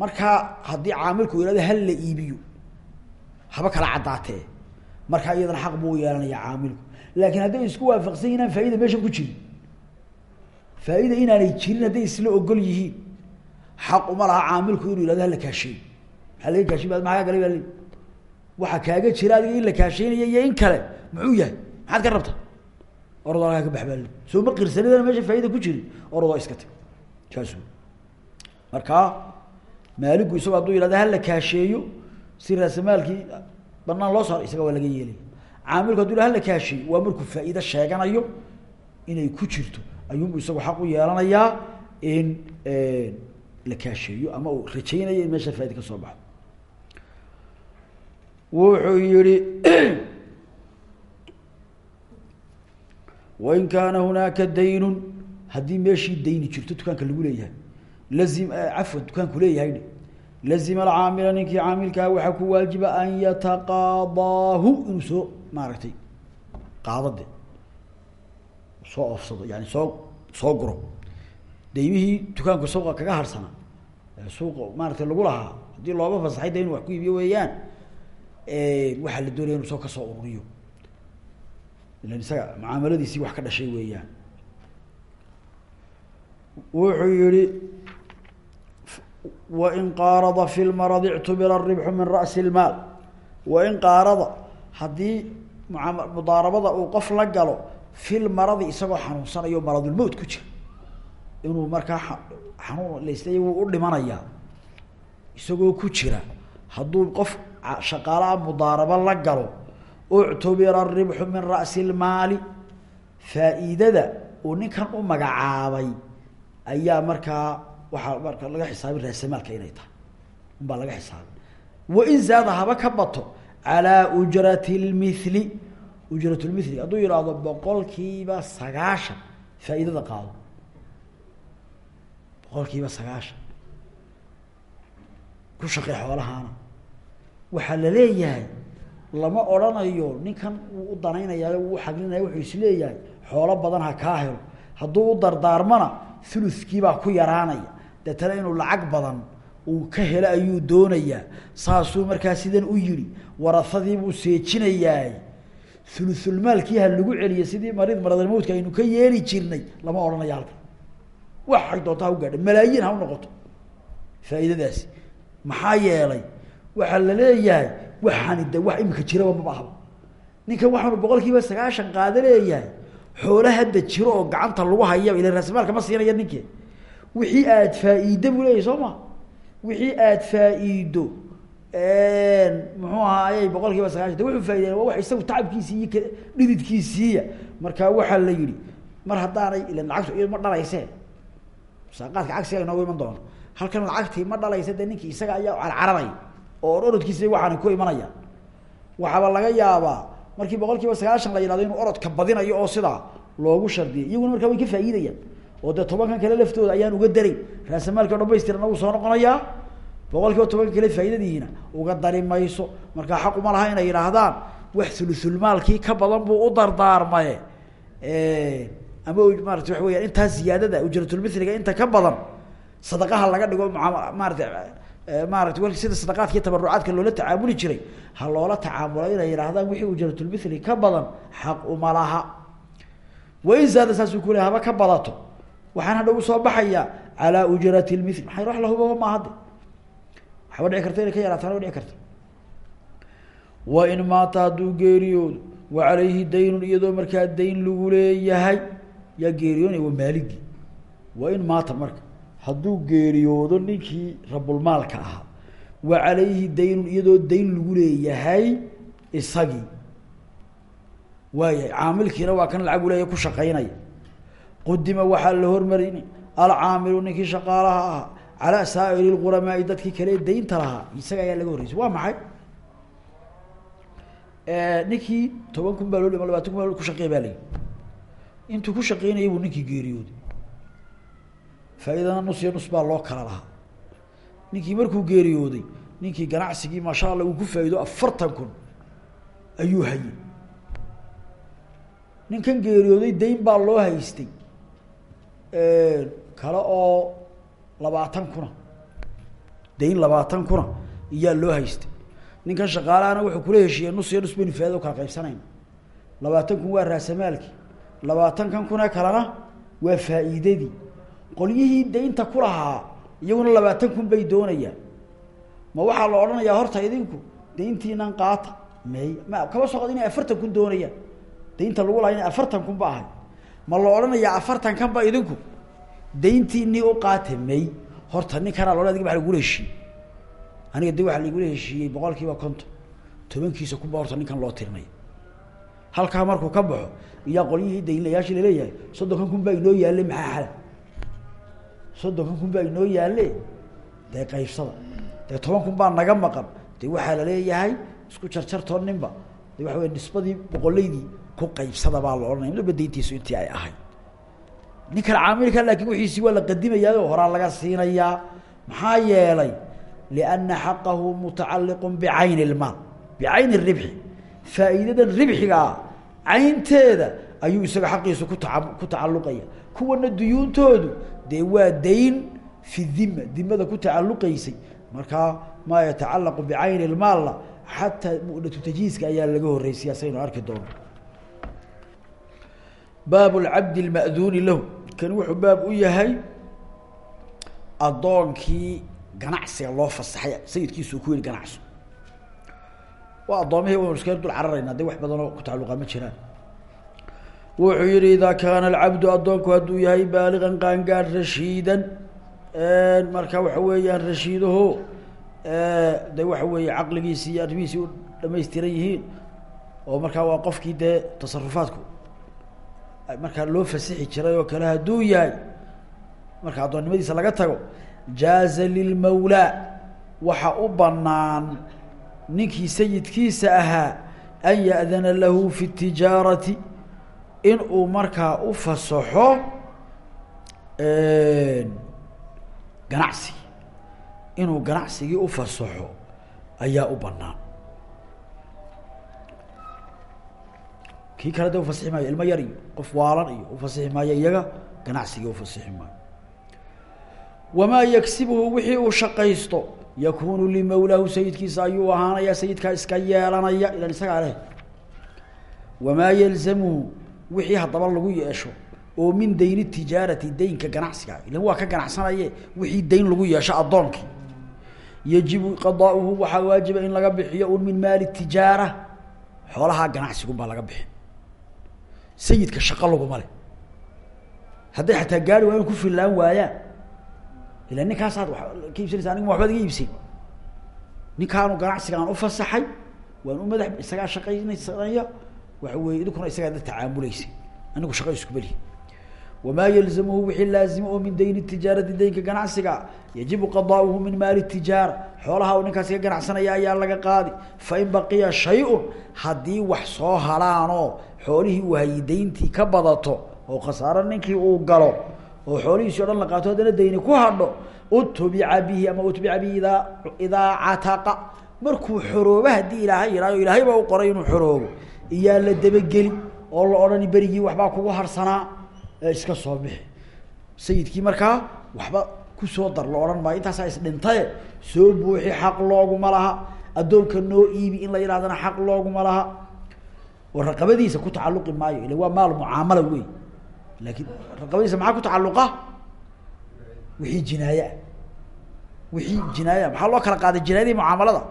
Markaa haddii caamilku hal la iibiyo haba kala caddaatee markaa iyadana xaq buu yeelanaya caamilku. Laakiin hadday isku waafaqsan yihiin inaan faa-ida ku jirin. Faa-ida inaanay jirin hadday isla ogol yihiin. Xaq uma laha caamilku inuu yihahdo hala kaasheeyo maxaa laga kaashay maxaa kaa galay baa waxaa kaaga jira adiga in la kaasheynayo iyo in kale. Muxuu yahay? Maxaad ka rabta alkaa ka baxbaali soo ma qirsanidana meesha faa-ida ku jirin? Orodoo iska tag. Saas markaa maaligu isagoo hadduu yihahdo hala kaasheeyo si raasamaalkii banaan loo saaro isaga waa laga yeelaya caamilku haduu hala kaasheeyo waa markuu faa-iide sheeganayo inay ku jirto. Ayuunbu isagu xaq u yeelanayaa in la kaasheeyo ama uu rajaynayo in meesha faa-ida ka soo baxdo. Wuxuu yihi wain kaana hunaaka daynun haddii meeshii dayni jirto dukaanka lagu leeyahay lazim cafwan dukaanku leeyahay lazima alcaamila ninkii caamilkaa waxaa ku waajiba an yataqaadaahu inuu soo maaragtay qaadade soo oofsado yani soo soo guro daymihii dukaanku suuqa kaga harsana suuqa maaratay lagu lahaa haddii looba fasaxay da inu wax ku iibiyo weeyaan waxaa la doonaya inu soo ka soo ururiyo ilan isaga mucaamaladiisii wax ka dhashay weeyaan wuxuu yihi wain qaarada fi lmaradi ictubira ribxu min ra'si اlmaal wain qaarada haddii mudaarabada uu qof la galo fi lmaradi isagoo xanuunsanayo maradulmowt ku jira inuu markaa xanuun lasley wuu u dhimanayaa isagoo ku jira hadduu qof shaqaalaha mudaarabo la galo uctubira ribxu min ra'si اlmaali faa-iidada uu ninkan u magacaabay ayaa markaa waxaa marka laga xisaabin raasamaalka inay tahay. Unbaa laga xisaabin. Wain zaada haba ka bato calaa ujrati lmithli ujrat lmithli hadduu yidhaahdo boqolkiiba sagaashan faa-iidada qaado. Boqolkiiba sagaashan. Ku shaqey xoolahaana. Waxaa la leeyahay lama odrhanayo ninkan wuu u danaynayaa wuu xaglinaya wuxuu is leeyahay xoolo badan ha kaa helo. Hadduu u dardaarmana thuluskiibaa ku yaraanaya deetana inuu lacag badan uu ka helo ayuu doonayaa saasuu markaa sidan u yidhi warahadiibuu seejinayaa thulusulmaalkii ha lagu celiyo sidii marid maradalmowdka aynu ka yeeli jirnay lama odhanayo halkan. Waxay doonta ha u gaadha malaayiin ha u noqoto. Faa'iidadaasi maxaa yeelay waxaa la leeyahay waxaani de wax imika jiraba maba ahba ninkan waxaanu boqol kiiba sagaashan qaada leeyahay hadda jiro oo gacanta lagu haya ila raasamaalka ma siinaya ninkii wixii aad faa-iiddo buu soo ma? Wixii aad faa-iido muxuu ahaayey boqol kiiba sagaashan wuxuu faaidey waa wax isagu tacabkiisii iyo dhididkiisiiya marka waxaa la yihi mar haddaanay ila lacagtu ma dhalayse saaqaadka cagsiga inoogu iman doono halkan lacagtii ma dhalaysa dee ninkii isaga ayaa carcaranay oo or orodkiisa waxaana ku imanaya. Waxaaba laga yaabaa markii boqol kiiba sagaashan la yihahdo inuu orodka badinayo oo sidaa loogu shardiyay iyaguna markaa way ka faa'iidayaan oo dee tobankan kale laftooda ayaan uga daray. Raasamaalki o dhamaystiran uu soo noqonayaa boqol kiiba kale faa'iidadiina uga dari mayso. Markaa xaquma laha inay yidhaahdaan wax sulusulmaalkii ka badan buu u dardaarmaye. Ama maarata waxa weyaan intaa ziyaadada ujratulmithliga inta ka badan sadaqaha laga dhigo maarata maarata w sida sadaqaadka iyo tabarucaadka loola tacaamuli jiray ha loola tacaamula inay yidhaahdaan wixii ujratulmithli ka badan xaq uma laha. Wain zaada saasuu ku le haba ka badato waxaan hadha u soo baxayaa calaa ujrati lmithli maxay wax lahubaba maaha de waxaba dhici karta inay ka yaraataana dhici karta wain maata hadduu geeriyoodo wa calayhi daynun iyadoo markaa dayn lagu leeyahay yaa geeriyoonaya waa maaligii wain maata marka hadduu geeriyoodo ninkii rabulmaalka ahaa wa calayhi daynun iyadoo dayn lagu leeyahay isagii. Waayahay caamilkiina waa kan lacag uleeya ku shaqaynaya qudima waxaa la hormarin alcaamilu ninkii shaqaalaha ahaa calaa saa'iri lquramaai dadkii kale daynta lahaa isaga ayaa laga horreysay waa maxay ninkii toban kun baa loo dhima labatan kun baa ku shaqeey baa layihi intuu ku shaqeynayay buu ninkii geeriyooday faa-idana nus iyo nus baa loo kala lahaa ninkii markuu geeriyooday ninkii ganacsigii maasha allah uu ku faa'ido afartan kun ayuu hayay ninkan geeriyooday dayn baa loo haystay kale oo labaatan kuna. Dayn labaatan kuna iyaa loo haystay. Ninkan shaqaalahana wuxuu kula heshiiyey nus iyo nus baynu faadada kala qaybsanayna labaatan kun waa raasamaalkii labaatankan kuna kalena waa faa'iidadii. Qolyihii daynta ku lahaa iyaguna labaatan kun bay doonayaan. Ma waxaa la odhanayaa horta idinku dayntiinan qaata. May ma kaba soo qad inay afartan kun doonayaan. Daynta lagu lahaa inay afartan kun ba ahay ma la odhanayaa afartan kan ba idinku? Dayntiinii u qaata may. Horta ninkanaa lo adiga waa lagula heshiiyey aniga de waxaa laigula heshiiyey boqol kiiba konton. Tobankiisa kunba horta ninkan loo tirinaya halkaa markuu ka baxo iyaa qolyihii daynlayaashii la leeyahay soddonkan kun baa inoo yaalle maxaa xala? Soddonkan kun baa inoo yaalle? Dee qaybsada. Dee toban kun baa naga maqan? De waxaa la leeyahay isku jarjartoo ninba. De waxa wey nisbadii boqoleydii ku qaybsada baa la odhanaya midba dayntiisu intii ay ahayd. Ninkan caamilka laakiin wixiisii waa la qadimayaa oo horaa laga siinayaa maxaa yeelay? Lianna xaqahu mutacalliqu bicayni lmaal bicayni ribxi. Faa'iidadan ribxigaa caynteeda ayuu isaga xaqiisu ku taa ku tacalluqaya. Kuwana duyuuntoodu dee waa dayn fi dima dimada ku tacalluqaysay. Markaa maa yatacallaqu bicayni lmaalna xataa mu'natu tajhiiska ayaa laga horreysiya saynu arki doono baab lcabdi lma'duuni lahu. Kan wuxuu baab u yahay addoonkii ganacsiga loo fasaxay. Sayidkiisu ku yihi ganacso waa addoomihii waynu iska dul cararaynaa dee wax badanoo ku tacalluqa ma jiraan. Wuxuu yihi idaa kaana alcabdu addoonku hadduu yahay baaligan qaangaad rashiidan. Marka waxa weeyaan rashiidaho de waxa weeye caqligiisi iyo arrimihiisi u dhamaystiran yihiin oo markaa waa qofkii dee tasarufaadku markaa loo fasixi jiray oo kale hadduu yahay marka addoonnimadiisa laga tago jaaza lilmawlaa waxa u banaan ninkii sayidkiisa ahaa an ya'dana lahu fi in uu markaa u fasaxo ganacsigii inuu ganacsigii u fasaxo ayaa u banaan kii kale de ufasixi maayo ilmo yar iyo qof waalan iyo ufasixi maayo iyaga ganacsigii ufasixi maayo wamaa yaksibuhu wixii uu shaqaysto yakunu limawlaahu sayidkiisa ayuu ahaanaya sayidkaa iska yeelanaya ilan isagaa leh. Wamaa yalzamuhu wixii haddaba lagu yeesho oo min dayni tijaarati daynka ganacsiga. Ilan waa ka ganacsanaye wixii dayn lagu yeesho addoonkii. Yajibu qadaauhu waxaa waajiba in laga bixiyo un min maali tijaara xoolahaa ganacsigun baa laga bixin sayidka shaqo laguma leh hadday xataa gaari waa in ku fillaan waayaan. Ila ninkaasaad wa ka iibsanaysa aniga waxbaad iga iibsan ninkaanu ganacsigaan ufasaxay waan u madax isagaa shaqaynaysanaya waxa weye idinkuna isagaa da tacaamulaysa anigu shaqa isku wamaa yalzamuhu wixii laazima oo min dayni tijaarati daynka ganacsiga yajibu qadaauhu min maali tijaara xoolaha uu ninkaasi ka ganacsanaya ayaa laga qaadi fain baqiya shay-un haddii wax soo halaanoo xoolihii hayay dayntii ka badato oo khasaaro ninkii uu galo oo xoolihiisi o dhan la qaato haddana dayni ku hadho utubica bihi ama utbica bihi idaa idaa cataqa markuu xoroobo haddii ilaahay yidhahyo ilaahay baa u qoray inuu xoroobo iyaa la dabageli oo la odhani berigii waxbaa kugu harsanaa iska soo bixi. Sayidkii markaa waxba ku soo dar la odhan maayo intaasaa isdhintaye soo buuxi xaq looguma laha. Addoonka noo iibi in la yidhahdana xaq looguma laha. Oo raqabadiisa ku tacalluqi maayo. Ila waa maal mucaamala wey laakiin raqabadiisa maxaa ku tacalluqa? Wixii jinaaye ah wixii jinaaye maxaa loo kala qaaday jinaayadii mucaamalada?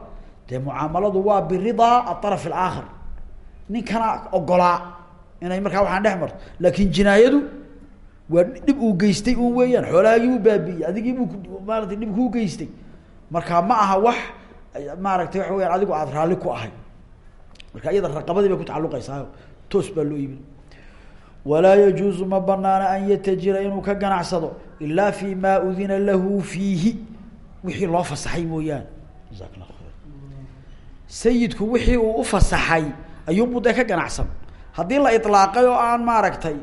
Dee mucaamaladu waa biridaa aaraf alaakhar. Ninkana ogolaa inay markaa waxaan dhex marto. Laakin jinaayadu waa dhib uu geystay un weeyaan xoolahaagii buu baabi'iyey adigii buu maarata dhib kuu geystay. Marka ma aha wax maaragtay waxa weyaan adigu aada raalli ku ahay marka iyada raqabadii bay ku tacalluqaysaa toos baa loo iibin walaa yajuuzu ma banaana an yatajira inuu ka ganacsado ilaa fi ma udina lahu fiihi. Wixii loo fasaxay mooyaane. Jasak la khayr sayidku wixii uu ufasaxay ayuunbuu dee ka ganacsan haddii la ilaaqay oo aan maaragtay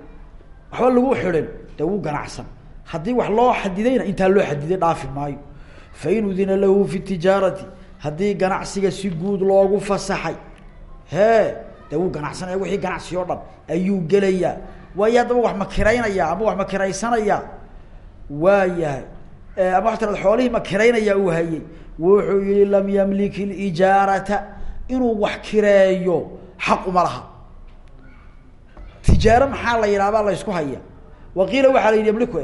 waxba lagu xidhin dee wuu ganacsan. Haddii wax loo xadidayna intaa loo xadiday dhaafi maayo. Fain udina lahu fi tijaarati haddii ganacsiga si guud loogu fasaxay hee dee wuu ganacsanaya wixii ganacsi oo dhan ayuu gelayaa. Waayo haddaba wax ma kiraynaya ama wax ma kiraysanaya waa yahay ama waa tirad xoolihii ma kiraynaya uu hayey wuxuu yihi lam yamlik lijaarata inuu wax kireeyo xaq uma laha tijaaro maxaa la yidhahbaa la ysku haya waqiila waxaa la yidhi yamliku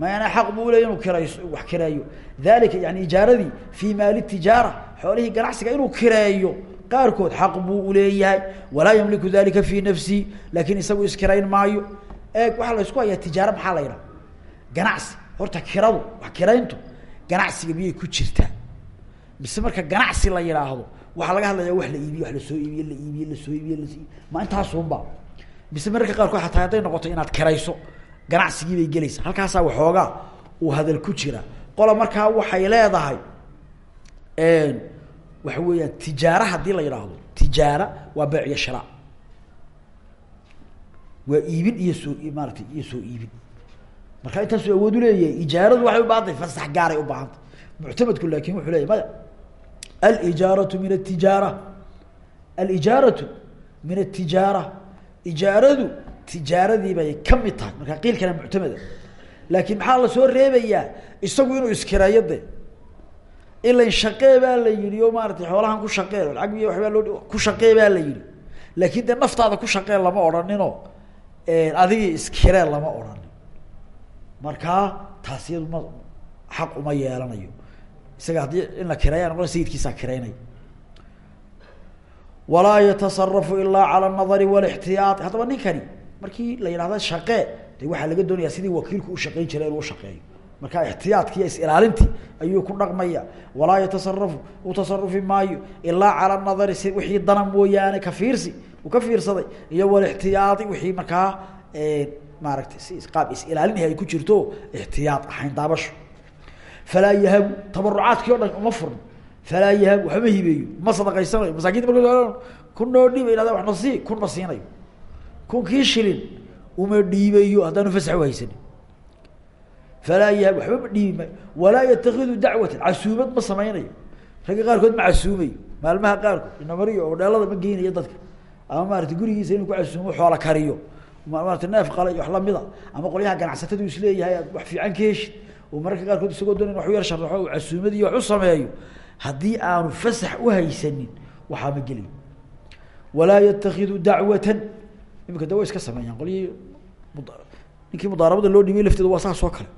mana xaq buu uley inuu kirayso wax kireeyo dalika yani ijaaradii fi maali tijaara xoolihii ganacsiga inuu kireeyo qaarkood xaq buu uleeyahay walaa yamliku dalika fi nafsihi laakin isagu iskirayn maayo. Eeg waxaa la ysku hayaa tijaaro maxaa la yidhaha ganacsi. Horta kiradu wax kirayntu ganacsiga miyay ku jirtaa? Mise marka ganacsi la yidhaahdo waxaa laga hadlaya wax la iibiyo wax la soo iibiye la iibiye la soo iibiye las ma intaasunba mise mararka qaarkood hataa hadday noqoto inaad kirayso ganacsigii bay gelaysaa. Halkaasaa waxoogaa uu hadal ku jira. Qola markaa waxay leedahay waxa weeyaan tijaara haddii la yidhaahdo. Tijaara waa beec iyo shira waa iibin iyo soo maaratay iyo soo iibin. Marka intaasuu awood uleeyahay ijaaradu waxay ubaahantahy fasax gaaray ubaahantahy muctamadku laakin wuxuu leyahy maya alijaaratu min atijaara alijaaratu min atijaara ijaaradu tijaaradii bay ka mid tahay. Markaa qiilkana muctamada laakin maxaa la soo reebayaa isagu inuu iskireeyo de ilan shaqee baa la yihi o maaratay xoolahan ku shaqee lacag iyo waxbaa loo ku shaqee baa la yihi laakin de naftaada ku shaqee lama odhanino adigii iskiree lama odhanin. Markaa taas iyadu ma xaq uma yeelanayo. Isaga haddii in la kireeya noqon sayidkiisaa kireynaya walaa yatasarafu ilaa cala nadari walixtiyaai haddaba ninkani markii la yidhahda shaqee de waxaa laga doonaya sidii wakiilku ushaqeyn jiray inuu ushaqeeyo marka ixtiyaadki is-ilaalintii ayuu ku dhaqmaya. Walaa yatasarafu u tasarufi maayo ilaa cala nadari si wixii dana mooyaane ka fiirsi uu ka fiirsaday iyo walixtiyaai wixii markaa maaratay si qaab is-ilaalinahi ay ku jirto ixtiyaad ahayn daabasho. Falaa yahabu tabarucaadkii o dhan uma furno falaa yahabu waxba hibeeyo? Ma sadaqaysanayo? Masaakinta marka kun noo dhiiba ihahda wax nasii kun ma siinayo. Kun kii shilin uma dhiibayo haddaanu fasax uhaysanin falaa yahab waxba ma dhiibi walaa yatakidu dacwatan casuumad ma samaynayo. Ragga qaarkood ma casuumayo. Maalmaha qaarkood inamariyo odheelada ma geynayo dadka. Ama maarata gurigiisa inuu ku casuumo xoola kariyo. Maarata neef qala iyo wax lamida ama qolyaha ganacsatadu is leeyahay aad wax fiican ka heshid. Oo mararka qaarkood isagoo doon in wax yar sharaxo casuumadiiyo wax u sameeyo haddii aanu fasax uhaysanin waxaa ma gelayo walaa yatakidu dacwatan. Imika de iska sameeyaan. Qolyihii ninkii mudaarabada loo dhiibay lafteeda waa saas oo kale.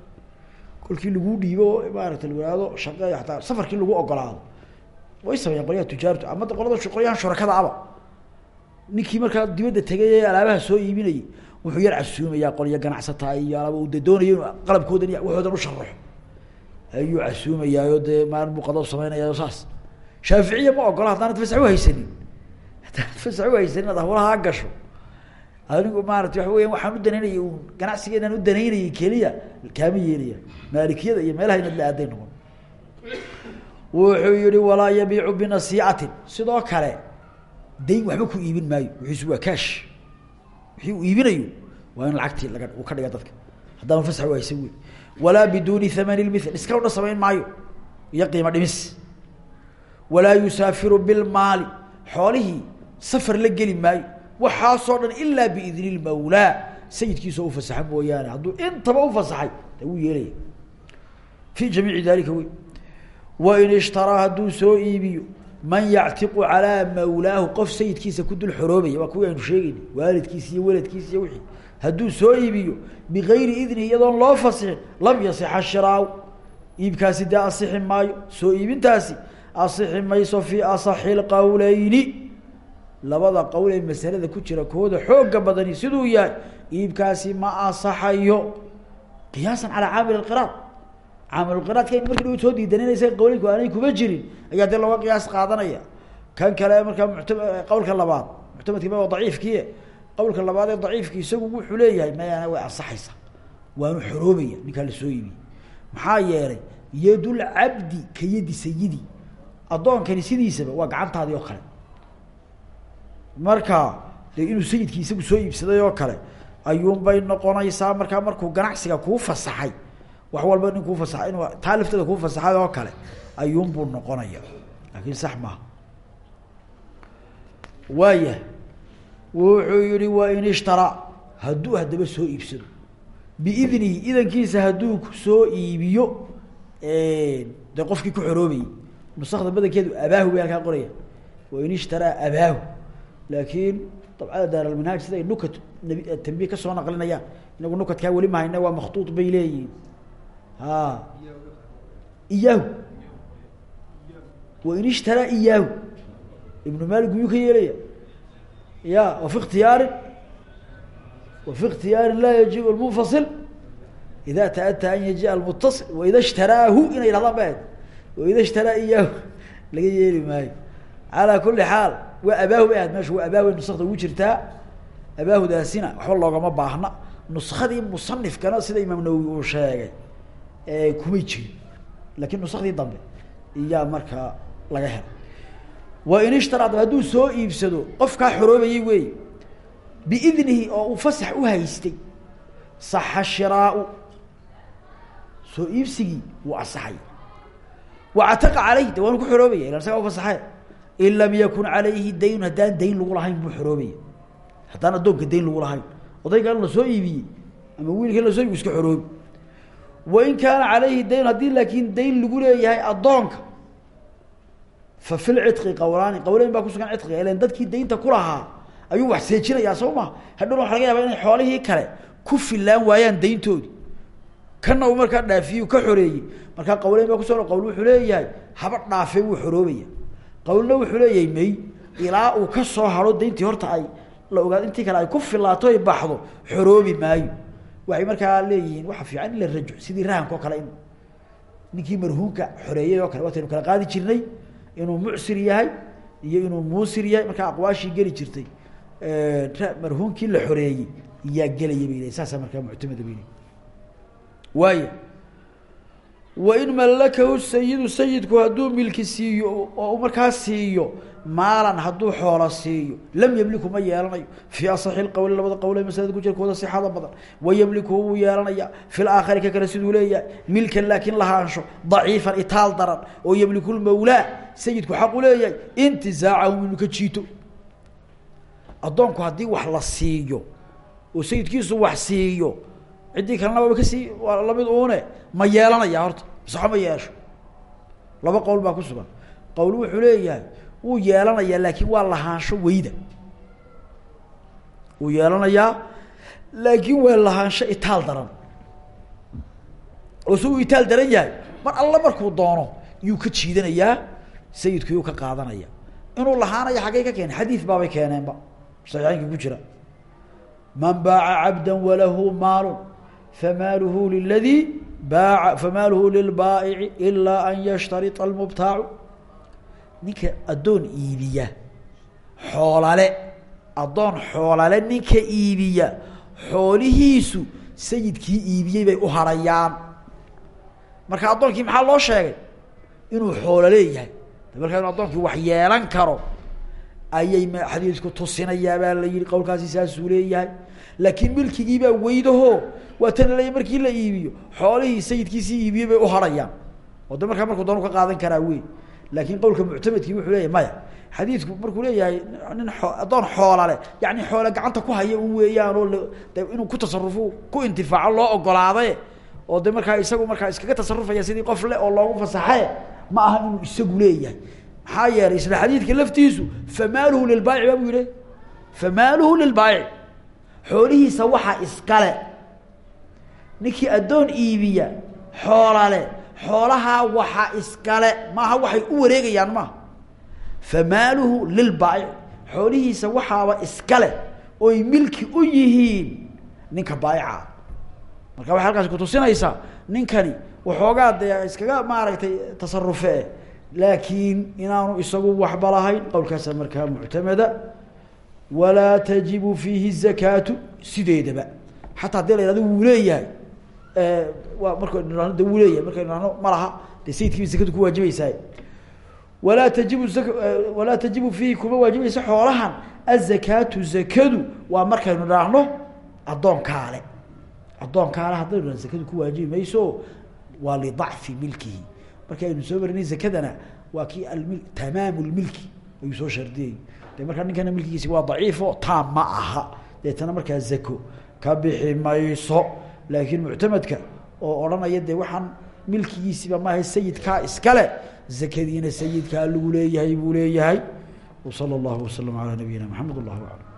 Kolkii lagu dhiibo maarata la yihahdo shaqe ataa safarkii lagu ogolaado. Way sameeyaan. Qolyaha tujaartu ama qolada qolyahan shurakada aba. Ninkii markaa dibadda tegay alaabaha soo iibinayay wuxuu yar casuumayaa qolyo ganacsata iyo alaaba de doonayo inu qalabkoodan iyo waxoodan usharaxo ayuu casuumayaayo dee maalin buu qado sameynayaayo saas. Shaaficiya ma ogola haddaanad fasax uhaysanin haddaanad fasax uhaysanin ad hawlahaa gasho. Anigu maarata waxa weya waxaan u danaynayay un ganacsigeedaan u danaynayay keliya kaama yeelaya maalikiyada iyo meelaha inad la aaday noqon. Wuxuu yihi walaa yabiicu binasiicatin. Sidoo kale dayn waxba ku iibin maayo. Wixiisu waa kaash wixii iibinayo. Waa in lacagtii laga ka dhiga dadka haddaanu fasax uhaysan wey walaa biduuni thamani lmithl discountna samayn maayo. Iyo qiimo dhimis. Walaa yusaafiru bilmaali. Xoolihii safar la geli maayo. Waxaasoo dhan ilaa biidni lmawlaa sayidkiisoo ufasaxa mooyaane. Hadduu intaba ufasaxay de wuu yeelaya. Fi jamiici dalika wey wain ishtaraa hadduu soo iibiyo man yactiqu calaa mawlaahu qof sayidkiisa ku dul xoroobaya waa kuwii aynu sheegayna waalidkiisa iyo weladkiisa iyo hadduu soo iibiyo bigayri idnihi iyadoon loo fasixin lam yasixa shiraaw iibkaasi dee asixi maayo. Soo iibintaasi asixi mayso fii asaxi lqowleyni labada qowl ee masalada ku jira kooda xooga badani siduu yahay iibkaasi ma asaxayo. Qiyaasan calaa caamil qiraad caamilqiraadka markii soo diidaninaysa qawlinku aanay kuma jirin ayaa dee looga qiyaas qaadanaya. Kan kale markaa muta qawlka labaad muctamadkiiba waa daciifkie qawlka labaad ee daciifki isagu wuxuu leeyahay mayana way ansaxaysaa waanu xoroobaya ninkaa la soo iibiyey maxaa yeelay yadulcabdi ka yadi sayidi. Addoonkani sidiisaba waa gacantaadii oo kale. Marka dee inuu sayidkii isagu soo iibsaday oo kale ayuunbay noqonaysaa markaa markuu ganacsiga kuu fasaxay. Wax walba nin kuu fasaxay inuu taa lafteeda kuu fasaxay oo kale ayuunbuu noqonaya laakiin sax maaha. Waaya wuxuu yihi wain ishtaraa hadduu haddaba soo iibsado. Biidnihi idankiisa hadduu soo iibiyo dee qofkii ku xoroobayey nusakda badankeedu abaahu bay halkaa qoraya. Wain ishtaraa abaahu. Laakiin dabcada daaralmanhaaj sida ay nukat tambiye ka soo naqlinayaan inagu nukatkaa weli mahayna waa maktuut bay leeyihiin. A iyaahu. Wain ishtaraa iyaahu. Ibnu malik miyuu ka yeelaya ya wa fi ikhtiyaarin wa fi ikhtiyaarin laa yajibu almunfasil ida taata an yajiia almutasil waida ishtaraahu inay yidhahdaan ba waida ishtaraa iyaahu laga yeeli maayo calaa kuli xaal waa abaahu bay ahayd meeshu waa abaahu nusakda ugu jirtaa abaahudaasina waxba loogama baahna nuskadii musanifkana sida imaam nawowi uu sheegay kumay jirin laakiin nusakdii dambe iyaa markaa laga helay wain ishtaraa hadduu soo iibsado qofkaa xoroobayay wey biidnihi oo uu fasax u haystay. Saxa shiraau. Soo iibsigii wuu asaxay. Wactaqa caleyh de waanu ku xoroobaya ila isagaa ufasaxee in lam yakun calayhi dayn haddaan dayn lagu lahayn buu xoroobaya. Haddaan addoonka dayn lagu lahayn. Odaygan la soo iibiyey ama wiilkan la soo iibiy iska xoroobi. Wain kaana calayhi dayn haddii laakiin dayn lagu leeyahay addoonka fa fi lcidqi qawlaani qawleyn baa kusugan cidqiga ilan dadkii daynta kulahaa ayuu wax seejinayaa soo ma? Hadhowna laga yaaba inay xoolihii kale ku filaan waayaan dayntoodi. Kana uu markaa dhaafiye ka xoreeyey markaa qawleyn baa kusugan qawl wuxuu leeyahay haba dhaafe wuu xoroobaya. Qawlna wuxuu leeyahay may ilaa uu ka soo haro dayntii horta ay la ogaado intii kale ay ku filaato ay baxdo xoroobi maayo. Waxay markaa leeyihiin waxa fiican in la rajo sidii rahanka kale in ninkii marhuunka xoreeyey oo kale waataynu kala qaadi jirnay inuu mucsir yahay iyo inuu muusir yahay. Markaa aqwaashii geli jirtay marhuunkii la xoreeyey yaa gelaya bay saasaa markaa muctamada bay waaya wain mallakahu sayidu sayidku hadduu milki siiyo oo markaa siiyo maalan hadduu xoolo siiyo lam yemliku ma yeelanayo. Fii asaxi lqowli labada qowl ee masalada ku jira kooda sixada badan. Wayemlikuhu wuu yeelanaya. Fi laakhari ka kale siduu leeyahay milkan laakiin lahaansho daciifan itaal daran oo yemliku lmawlaa sayidku xaqu leeyahay intizaacahu inuu ka jiito. Addoonku haddii wax la siiyo oo sayidkiisu wax siiyo ciddii kalena waaba ka sii waa la mid uune. Ma yeelanaya horta. Masaxo ma yeesho. Laba qowl baa ku sugan. Qowl wuxuu leeyahay wuu yeelanayaa laakiin waa lahaansho weyda. Wuu yeelanayaa laakiin waa lahaansho itaal daran. Oo si uu itaal daran yahay. Mar alla markuu doono yuu ka jiidanayaa sayidku yuu ka qaadanaya. Inuu lahaanayo xaggay ka keenay. Xadiid baabay keeneenba. Saxiixeynka ku jira. Man baaca cabda walahu maalu famaaluhu liladii baaca famaaluhu lilbaaici ilaa an yashtarita almubtaacu ninka addoon iibiya xoolale addoon xoolale ninka iibiya xoolihiisu sayidkii iibiyey bay u marka addoonkii maxaa loo sheegay inuu xoolo leeyahay markaa inu wax yeelan karo ayay xadiidku tusinayaa baa la yihi qowlkaasi saasuu leeyahay. Laakiin milkigii baa weydaho waa tan laleeyahy markii la iibiyo xoolihii sayidkiisii iibiyey bay u harayaan. Oo de markuu doonu ka qaadan karaa wey laakiin qowlka muctamedkii wuxuu leeyahy maya xadiidku markuu leeyahay nin addoon xoola leh yani xoole gacanta ku haya un weeyaan oo de inuu ku tasarufo ku intifaaco loo ogolaade oo de markaa isagu markaa iskaga tasarufaya sidii qof le oo loogu fasaxe ma aha inuu isagu leeyahay maxaa yeelay isla xadiidka laftiisu famaaluhu lilbaayic baa buu yihi famaaluhu lilbaayic xoolihiisa waxa iskale ninkii addoon iibiya xoolale xoolahaa waxa iskale maaha waxay u wareegayaan maaha. Famaaluhu lilbaayic xoolihiisa waxaaba iskale oy milki u yihiin ninka baayica marka waxay halkaasi kutusinaysaa ninkani waxoogaa dee iskaga maaragtay tasarufe laakiin inaanu isagu waxba lahayn qowlkaasa markaa muctamada walaa tajibu fiihi zakaatu sideedaba. Xataa haddii la yhahdo wuu leeyahay waa markaynu de wuu leeyahay markaynu ihahno ma laha dee sayidkiiba zakadu ku waajibaysaay walaa tajibu walaa tajibu fiihi kuma waajibaysa xoolahan azakaatu zakadu waa markaynu idhaahno addoonkaale addoonkaale haddaynu idhahno zakadu ku waajibi marki aynu soo marinay zakadana waa kii almil tamaamu lmilki ayuu soo shardiyay de markaa ninkana milkigiisi waa daciifo taam ma aha. Deetana markaa zako ka bixi mayso. Laakiin muctamadka oo odhanaya de waxaan milkigiisiba maaha sayidkaa iskale zakadiina sayidkaa lagu leeyahay buu leeyahay. Wsala allahu wasalam alaa nabiyina maxamed allahu aclam